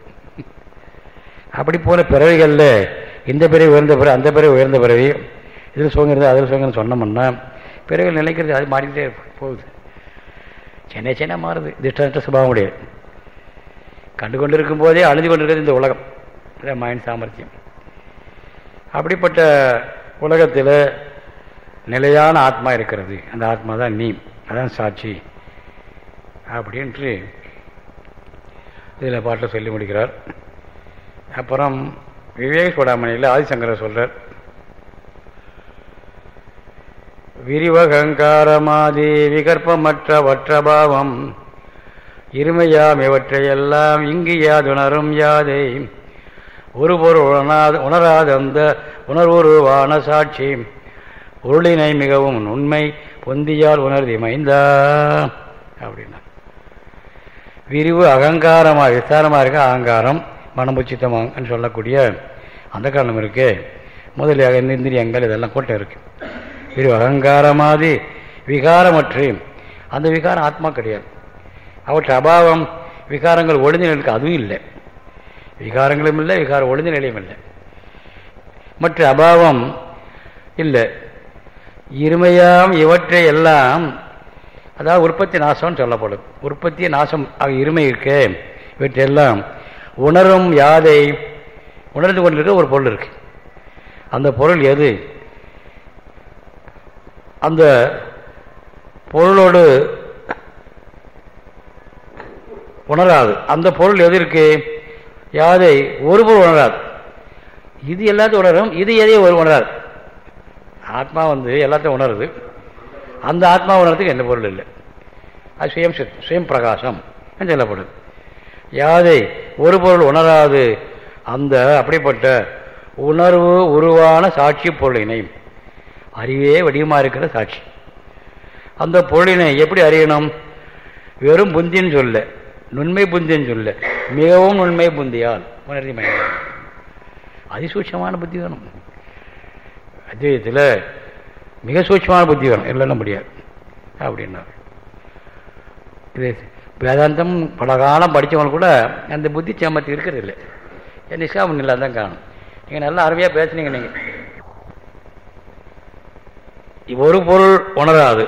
அப்படி போல பிறவிகளில் இந்த பிறவி உயர்ந்த பிறகு அந்த பிறகு உயர்ந்த பிறவி இதில் சுகங்கிறது அதில் சுகங்கிறது சொன்னோம்னா பிறவிகள் நினைக்கிறது அது மாறிக்கிட்டே போகுது. சென்னை சென்னை மாறுது. திஷ்ட சுபாவம் முடியாது கண்டு கொண்டிருக்கும் போதே அழுது கொண்டிருக்கிறது இந்த உலகம். இதான் சாமர்த்தியம். அப்படிப்பட்ட உலகத்தில் நிலையான ஆத்மா இருக்கிறது. அந்த ஆத்மா தான் நீ. அதான் சாட்சி. அப்படின்ட்டு இதில் பாட்டில் சொல்லி முடிக்கிறார். அப்புறம் விவேக சூடாமணியில் ஆதிசங்கரர் சொல்கிறார் விரிவகங்காரமாதி விகற்பமற்ற வற்றபாவம் இருமையாம் இவற்றையெல்லாம் இங்கு யாதுணரும் யாதை. ஒரு பொருள் உணராத உணராத அந்த உணர்வுருவான சாட்சி பொருளினை மிகவும் உண்மை பொந்தியால் உணர்தி மைந்தா. அப்படின்னா. விரிவு அகங்காரமாக விஸ்தாரமாக இருக்க அகங்காரம் மனமுச்சித்தமான்னு சொல்லக்கூடிய அந்த காரணம் இருக்கு. முதலியாக இந்திரியங்கள் இதெல்லாம் கூட்டம் இருக்கு. விரிவு அகங்காரமாதி விகாரமற்று. அந்த விகாரம் ஆத்மா கிடையாது. அவற்றை அபாவம் விகாரங்கள் ஒளிஞ்ச நிலைக்கு அதுவும் இல்லை. விகாரங்களும் இல்லை விகாரம் ஒளிஞ்ச நிலையும் இல்லை. மற்ற அபாவம் இல்லை. இருமையாம் இவற்றை எல்லாம் அதாவது உற்பத்தி நாசம்னு சொல்லப்படும். உற்பத்தி நாசம் இருமை இருக்கு. இவற்றையெல்லாம் உணரும் யாதை உணர்ந்து கொண்டிருக்க ஒரு பொருள் இருக்கு. அந்த பொருள் எது? அந்த பொருளோடு உணராது. அந்த பொருள் எது இருக்கு? யாதை. ஒரு பொருள் உணராது. இது எல்லாத்தையும் உணரும். இது எதையும் ஒரு உணராது. ஆத்மா வந்து எல்லாத்தையும் உணருது. அந்த ஆத்மா உணர்றதுக்கு எந்த பொருள் இல்லை. அது சுயம் சுயம் பிரகாசம் சொல்லப்படுது. யாதை ஒரு பொருள் உணராது. அந்த அப்படிப்பட்ட உணர்வு உருவான சாட்சி பொருளினை அறிவே வடிவமாக இருக்கிற சாட்சி. அந்த பொருளினை எப்படி அறியணும்? வெறும் புந்தின்னு சொல்ல நுண்மை புந்தின்னு சொல்ல. மிகவும் நுண்மை புந்தியால். உணர்த்தி மனிதன் அதிசூட்சமான புத்தி வேணும். அத்வைதத்தில் மிக சூட்சமான புத்தி வேணும். இல்லைன்னா முடியாது. அப்படின்னார் இது வேதாந்தம் பல காலம் படித்தவங்க கூட அந்த புத்தி சேமத்து இருக்கிறது இல்லை நிஷ்காமன் இல்லாத தான் காணும். நீங்கள் நல்லா அருமையாக பேசுனீங்க நீங்கள் ஒரு பொருள் உணராது.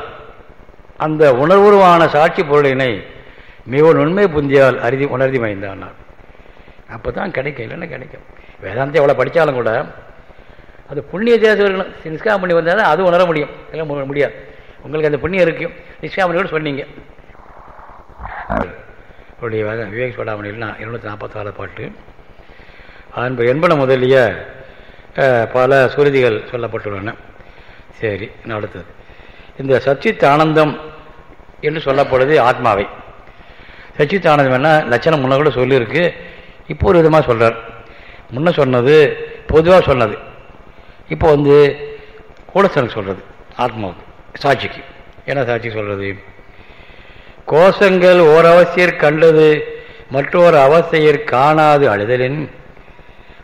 அந்த உணர்வுருவான சாட்சி பொருளினை மிகவும் உண்மை புந்தியால் அறுதி உணர்தி மைந்தானார். அப்போ தான் கிடைக்கும் இல்லைன்னா கிடைக்கும். வேதாந்தம் எவ்வளோ படித்தாலும் கூட அது புண்ணிய தேசம் நிஷ்காம பண்ணி வந்தால் தான் அது உணர முடியும். இல்லை முடியாது. உங்களுக்கு அந்த புண்ணியம் இருக்கும் நிஷ்காமணியோடு சொன்னீங்க. அவருடைய விவேக் சோடாமணியில் நான் இருநூற்றி நாற்பத்தாறு பாட்டு. அன்பு என்பன முதலிய பல சுருதிகள் சொல்லப்பட்டுள்ளன. சரி அடுத்தது. இந்த சச்சித் ஆனந்தம் என்று சொல்லப்படுது ஆத்மாவை. சச்சித்தானந்தம் என்ன? லட்சணம் முன்ன கூட சொல்லியிருக்கு. இப்போ ஒரு விதமாக சொல்கிறார் முன்ன சொன்னது பொதுவாக சொன்னது. இப்போ வந்து கூடசனுக்கு சொல்கிறது ஆத்மாவுக்கு சாட்சிக்கு. என்ன சாட்சி சொல்கிறது கோஷங்கள் ஓர் அவசியர் கண்டது மற்றொரு அவசியர் காணாது அழுதலின்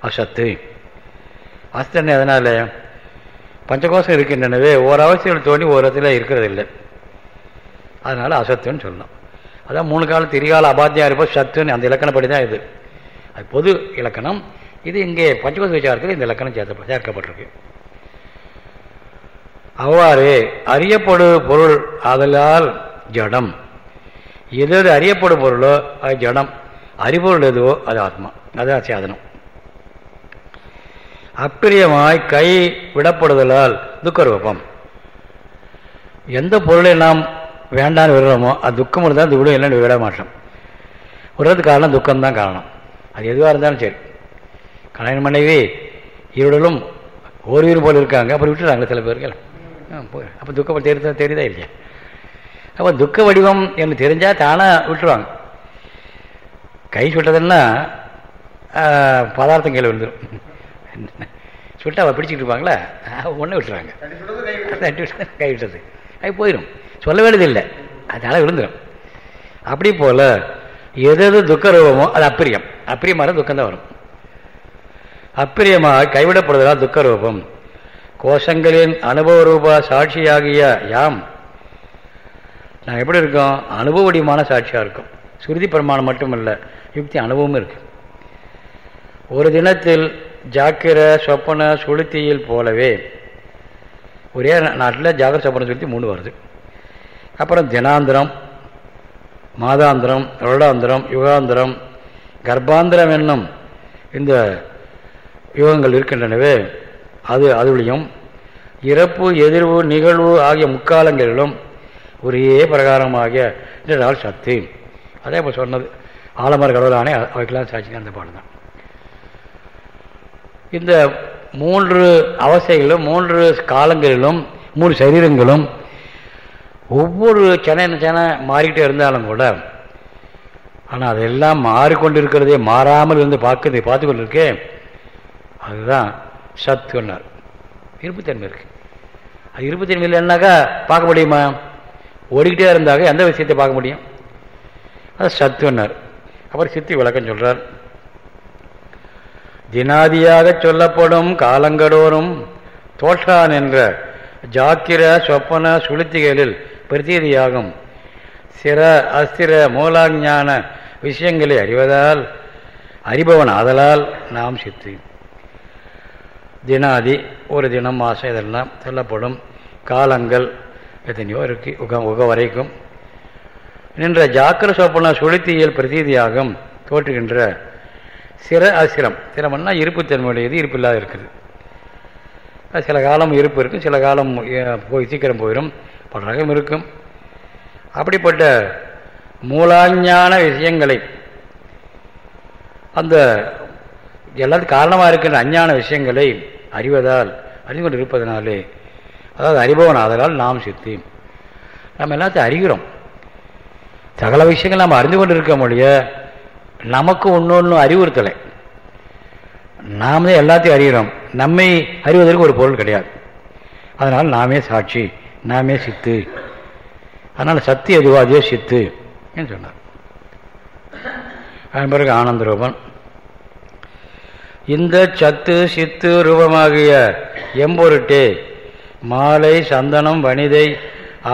அசத்து. அசத்தன் எதனால்? பஞ்சகோஷம் இருக்கின்றனவே ஓர் அவசியங்கள் தோண்டி ஒரு இடத்துல இருக்கிறதில்லை. அதனால் அசத்துன்னு சொல்லலாம் அதான் மூணு காலம் திரிகால அபாத்தியம் இருப்போம் சத்துன்னு அந்த இலக்கணப்படி தான் இது. அது பொது இலக்கணம். இது இங்கே பஞ்சகோஷ விசாரத்தில் இந்த இலக்கணம் சேர்த்த சேர்க்கப்பட்டிருக்கு. அவ்வாறு அறியப்படு பொருள் அதலால் ஜடம். எது எது அறியப்படும் பொருளோ அது ஜடம். அறிபொருள் எதுவோ அது ஆத்மா. அது சேதனம். அப்பிரியமாய் கை விடப்படுதலால் துக்க எந்த பொருளை நாம் வேண்டான்னு விடுறோமோ அது துக்கம் இருந்தால் அது விடும் இல்லைன்னு விட மாட்டோம். விடுறதுக்கு காரணம் துக்கம்தான் காரணம். அது எதுவாக இருந்தாலும் சரி. கலைஞர் மனைவி இருடலும் ஓரியூர் போல் இருக்காங்க. அப்புறம் விட்டுறாங்க சில பேர்கள் அப்போ துக்கம் தெரியுதா தெரியுதா இல்லையா அப்போ துக்க வடிவம் என்று தெரிஞ்சால் தானாக விட்டுருவாங்க. கை சுட்டதுன்னா பதார்த்தம் கீழே விழுந்துடும் சுட்டு அவள் பிடிச்சிட்டு இருப்பாங்களா? ஒன்று விட்டுறாங்க. கை விட்டது அது போயிடும் சொல்ல வேண்டியதில்லை. அதனால் விழுந்துடும் அப்படி போல் எது எது துக்க ரூபமோ அது அப்பிரியம். அப்பிரியமாக துக்கம் தான் வரும். அப்பிரியமாக கைவிடப்படுவதால் துக்க ரூபம். கோஷங்களின் அனுபவ ரூபா சாட்சியாகிய யாம். நான் எப்படி இருக்கோம்? அனுபவடியமான சாட்சியாக இருக்கும். சுருதி பிரமாணம் மட்டும் இல்லை யுக்தி அனுபவமும் இருக்கு. ஒரு தினத்தில் ஜாக்கிர சொப்பன சுளுத்தியில் போலவே ஒரே நாட்டில் ஜாக்கிர சொப்பன சுளுத்தி மூணு வருது. அப்புறம் தினாந்திரம் மாதாந்திரம் வருடாந்திரம் யுகாந்திரம் கர்ப்பாந்திரம் என்னும் இந்த யுகங்கள் இருக்கின்றனவே அது அதுலேயும் இறப்பு எதிர்வு நிகழ்வு ஆகிய முக்காலங்களிலும் ஒரே பிரகாரமாகிய நாள் சத்து அதே இப்போ சொன்னது ஆலமர கடவுளானே அவைக்கெல்லாம் சாட்சி அந்த பாடம் தான். இந்த மூன்று அவஸ்தைகளும் மூன்று காலங்களிலும் மூன்று சரீரங்களும் ஒவ்வொரு சென்னை சென்னை மாறிக்கிட்டே இருந்தாலும் கூட ஆனால் அதெல்லாம் மாறிக்கொண்டிருக்கிறதே மாறாமல் இருந்து பார்க்கறதை பார்த்து கொண்டிருக்கே அதுதான் சத்துன்னார். இருப்புத்தன்மை இருக்கு. அது இருப்புத்தன்மை இல்லைன்னாக்கா பார்க்க முடியுமா? ஓடிக்கிட்டே இருந்தாக்க எந்த விஷயத்தை பார்க்க முடியும். அது சத்துன்னார். அப்புறம் சித்தி விளக்கம் சொல்கிறார் தினாதியாக சொல்லப்படும் காலங்கடோறும் தோற்றான் என்ற ஜாக்கிர சொப்பன சுளுத்திகளில் பிரதீதியாகும். சிற அஸ்திர மூலாஞான விஷயங்களை அறிவதால் அறிபவன் ஆதலால் நாம் சித்து. தினாதி ஒரு தினம் மாதம் இதெல்லாம் சொல்லப்படும். காலங்கள் எத்தனையோ இருக்குது உக உக வரைக்கும். நின்ற ஜாக்கிர சோப்பன சுழித்தியல் பிரதீதியாகும் தோற்றுகின்ற சிற அசிரம் சிரமம்னா இருப்புத்தன்மையுடையது இருப்பு இல்லாத இருக்குது. சில காலம் இருப்பு இருக்கும் சில காலம் போய் சீக்கிரம் போயிடும் பல ரகம் இருக்கும். அப்படிப்பட்ட மூலாஞான விஷயங்களை அந்த எல்லாத்துக்கும் காரணமாக இருக்கின்ற அஞ்ஞான விஷயங்களை அறிவதால் அறிந்து கொண்டு இருப்பதனாலே அதாவது அறிபவன் ஆதலால் நாம் சித்தி நம்ம எல்லாத்தையும் அறிகிறோம். சகல விஷயங்கள் நாம் அறிந்து கொண்டு இருக்க முடிய நமக்கு ஒன்று ஒன்றும் அறிவுறுத்தலை. நாம் தான் எல்லாத்தையும் அறிகிறோம். நம்மை அறிவதற்கு ஒரு பொருள் கிடையாது. அதனால் நாமே சாட்சி. நாமே சித்து. அதனால் சத்து எதுவோ அதே சித்து என்று சொன்னார். அதன் பிறகு ஆனந்த ரூபன் இந்த சத்து சித்து ரூபமாகிய எம்பொருட்டே மாலை சந்தனம் வனிதை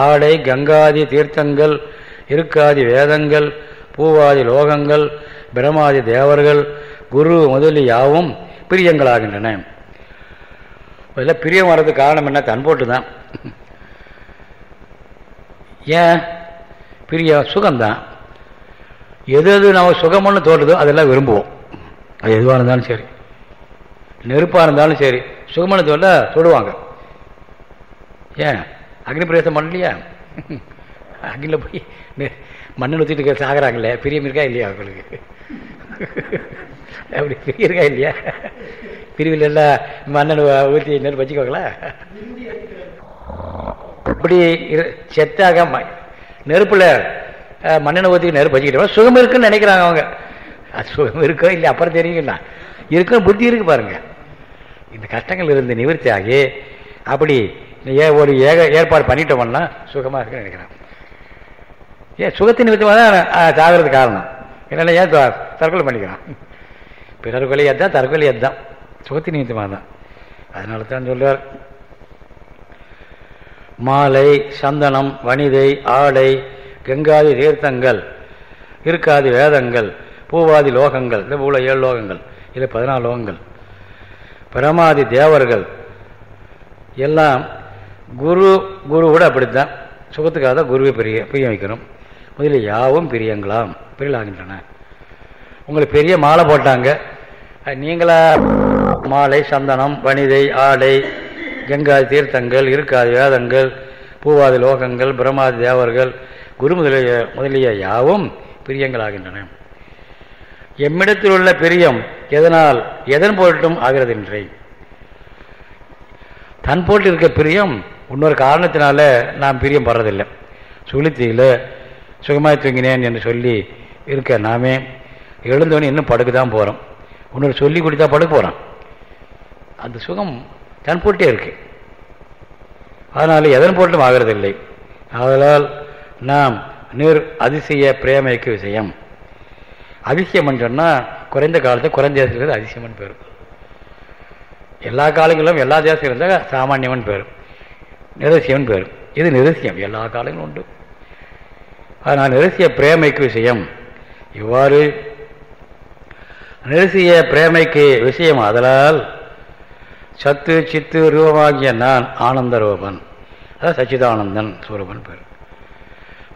ஆடை கங்காதி தீர்த்தங்கள் இருக்காதி வேதங்கள் பூவாதி லோகங்கள் பிரமாதி தேவர்கள் குரு முதலி யாவும் பிரியங்களாகின்றன. இதில் பிரியம் வர்றதுக்கு காரணம் என்ன? தன்போட்டு தான் ஏன்? பிரிய சுகம்தான். எது எது நம்ம சுகம்னு தோற்றுதோ அதெல்லாம் விரும்புவோம். அது எதுவாக இருந்தாலும் சரி. நெருப்பாக இருந்தாலும் சரி. சுகமான தோல்ல தொடுவாங்க. ஏன்? அக்னி பிரவேசம் பண்ணலையா? அக்னியில் போய் மண்ணை ஊற்றிட்டு சாகிறாங்களே பிரியம் இருக்கா இல்லையா அவங்களுக்கு? அப்படி பிரிய இருக்கா இல்லையா? பிரிவில் எல்லாம் மண்ணை ஊற்றி நெருப்பு வச்சுக்கோங்களா இப்படி செத்தாக நெருப்பில் மண்ணெண்ணை ஊற்றி நெருப்பு வச்சுக்கிட்டோம் சுகம் இருக்குன்னு நினைக்கிறாங்க அவங்க. அது சுகம் இருக்கோ இல்லை அப்புறம் தெரியுங்களா இருக்குன்னு புத்தி இருக்கு பாருங்க. இந்த கஷ்டங்கள் இருந்து நிவர்த்தி ஆகி அப்படி ஏ ஒரு ஏக ஏற்பாடு பண்ணிட்டோம்னா சுகமாக இருக்குன்னு நினைக்கிறாங்க. ஏன் சுகத்தின் நிமித்தமாக தான் சாகிறது காரணம். இல்லைன்னா ஏன் தற்கொலை பண்ணிக்கிறான்? பிறர் கொலை தான் தற்கொலை தான் சுகத்தின் நிமித்தமாக தான். அதனால தான் சொல்லுவார் மாலை சந்தனம் வனிதை ஆடை கங்காதி தீர்த்தங்கள் இருக்காதி வேதங்கள் பூவாதி லோகங்கள் இந்த பூவில் ஏழு லோகங்கள் இல்லை பதினாலு லோகங்கள். பிரமாதி தேவர்கள் எல்லாம் குரு குரு கூட அப்படித்தான். சுகத்துக்காக தான் குருவை பிரிய பிரிய வைக்கிறோம் முதலில் யாவும் பிரியங்களாம் பிரியலாகின்றன. உங்களுக்கு பெரிய மாலை போட்டாங்க. நீங்களா மாலை சந்தனம் வனிதை ஆடை கங்காதி தீர்த்தங்கள் இருக்காது வேதங்கள் பூவாதி லோகங்கள் பிரமாதி தேவர்கள் குரு முதலிய முதலிய யாவும் பிரியங்களாகின்றன. எம்மிடத்தில் உள்ள பிரியம் எதனால் எதன் பொருட்டும் ஆகிறதில்லை தன் போட்டு இருக்க பிரியம் இன்னொரு காரணத்தினால நாம் பிரியம் படுறதில்லை. சுளுத்தியில் சுகமாய் தூங்கினேன் என்று சொல்லி இருக்க நாமே எழுந்தவனே இன்னும் படுக்கு தான் போகிறோம் இன்னொரு சொல்லி கொடுத்தா படுக்க போகிறான் அந்த சுகம் தன் போட்டே இருக்கு. அதனால் எதன் போட்டும் ஆகிறதில்லை. அதனால் நாம் நிர் அதிசய பிரேமைக்கு விஷயம். அதிசயம்னு சொன்னால் குறைந்த காலத்தை குறைந்த தேசத்தில் அதிசயம்னு பேர். எல்லா காலங்களிலும் எல்லா தேசம் இருந்தால் சாமானியமன் பேர். நிரசியம்னு பேர். இது நிரசியம். எல்லா காலங்களும் உண்டு. அதனால் நிரசிய பிரேமைக்கு விஷயம். இவ்வாறு நிரசிய பிரேமைக்கு விஷயம் அதலால் சத்து சித்து ரூபமாகிய நான் ஆனந்த ரூபன் அதான் சச்சிதானந்தன் சுரூபன் பேர்.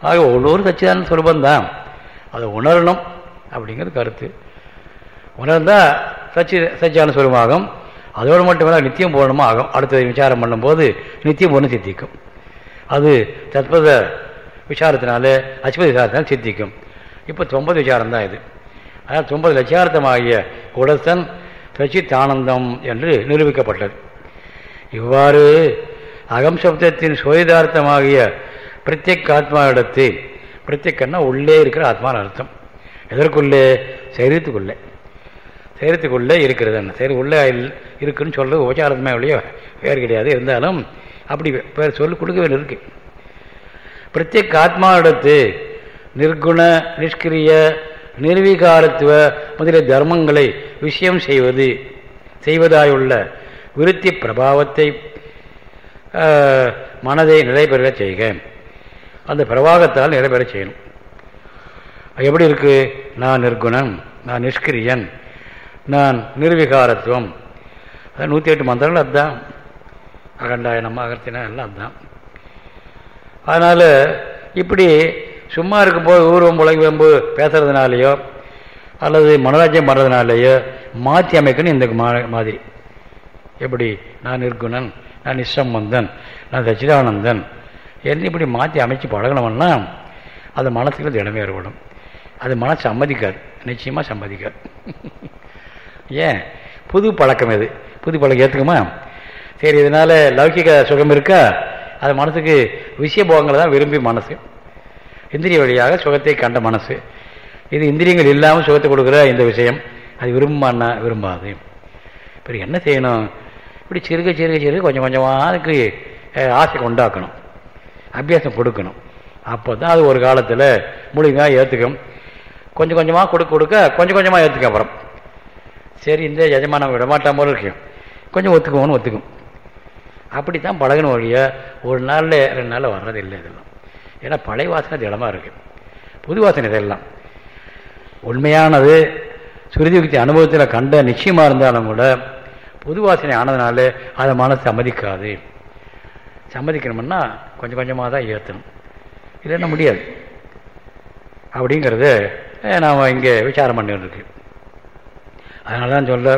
ஆக ஒவ்வொரு சச்சிதானந்த சுரூபந்தான் அதை உணரணும் அப்படிங்கிறது கருத்து. உணர்ந்தால் சச்சி சச்சியான சுரூபமாகும். அதோடு மட்டுமில்ல நித்தியம் பூர்ணமாக ஆகும். அடுத்தது விசாரம் பண்ணும்போது நித்தியம் பூர்ணம் சித்திக்கும். அது தற்பத விசாரத்தினாலே அச்சுபதி விசாரத்தினால் சித்திக்கும். இப்போ தொம்பது விசாரம் தான் இது. அதனால் தொம்பது லட்சியார்த்தமாகிய குடசன் சச்சித்தானந்தம் என்று நிரூபிக்கப்பட்டது. இவ்வாறு அகம் சப்தத்தின் சுயதார்த்தமாகிய பிரத்யேக ஆத்மாவிடத்து பிரத்யக்கன்னா உள்ளே இருக்கிற ஆத்மான அர்த்தம். எதற்குள்ளே? சரீரத்துக்குள்ளே. சரீரத்துக்குள்ளே இருக்கிறது என்ன? சரி உள்ளே இருக்குன்னு சொல்கிறது உபச்சாரத்துமே ஒழிய வேறு கிடையாது. இருந்தாலும் அப்படி வேறு சொல்லி கொடுக்க வேண்டிய இருக்கு. பிரத்யேக ஆத்மாவிடத்து நிர்குண நிஷ்கிரிய நிர்வீகாரத்துவ முதலிய தர்மங்களை விஷயம் செய்வது செய்வதாயுள்ள விருத்தி பிரபாவத்தை மனதை நிலைபெற செய்க. அந்த பிரவாகத்தால் நிலைபெற செய்யணும். எப்படி இருக்கு? நான் நிர்குணன் நான் நிஷ்கிரியன் நான் நிர்விகாரத்துவம். நூற்றி எட்டு மந்திரங்கள் அதுதான். அகண்டாயனம் அகர்த்தினா எல்லாம் அதுதான். அதனால் இப்படி சும்மா இருக்கும்போது ஊர்வம் புலம்பு பேசுறதுனாலேயோ அல்லது மனோராஜ்யம் பண்ணுறதுனாலேயோ மாற்றி அமைக்கணும் இந்த மாதிரி. எப்படி? நான் இருக்குணன் நான் நிசம்பந்தன் நான் சச்சிதானந்தன். என்ன இப்படி மாற்றி அமைச்சு பழகணும்னா அது மனசுக்கு இடமே ஏற்படும். அது மனசு சம்மதிக்காது. நிச்சயமாக சம்மதிக்காது. ஏன்? புது பழக்கம் இது புது பழக்கம் ஏற்றுக்குமா சரி இதனால் லௌகிக சுகம் இருக்கா? அது மனசுக்கு விஷய போகங்களை தான் விரும்பி மனசு. இந்திரிய வழியாக சுகத்தை கண்ட மனசு. இது இந்திரியங்கள் இல்லாமல் சுகத்தை கொடுக்குற இந்த விஷயம். அது விரும்பான்னா விரும்பாது. இப்போ என்ன செய்யணும்? இப்படி சிறுக சிறுக சிறுக கொஞ்சம் கொஞ்சமாக அதுக்கு ஆசை உண்டாக்கணும். அபியாசம் கொடுக்கணும். அப்போ தான் அது ஒரு காலத்தில் முழுமையாக ஏற்றுக்கும் கொஞ்சம் கொஞ்சமாக கொடுக்க கொடுக்க கொஞ்சம் கொஞ்சமாக ஏற்றுக்க அப்புறம். சரி இந்த எஜமான விடமாட்டாம போல இருக்கும் கொஞ்சம் ஒத்துக்குவோன்னு ஒத்துக்கும். அப்படி தான் பழகணும் வழியாக ஒரு நாளில் ரெண்டு நாளில் வர்றது இல்லை இதெல்லாம். ஏன்னா பழைய வாசனை திடமாக இருக்குது புது வாசனை இதெல்லாம். உண்மையானது சுருதியுக்தி அனுபவத்தில் கண்ட நிச்சயமாக இருந்தாலும் கூட புது வாசனை ஆனதுனால அதை மனசு சம்மதிக்காது. சம்மதிக்கணும்னா கொஞ்சம் கொஞ்சமாக தான் ஏற்றணும் இல்லைன்னா முடியாது. அப்படிங்கிறது நாம் இங்கே விசாரம் பண்ணிருக்கு அதனால தான் சொல்ல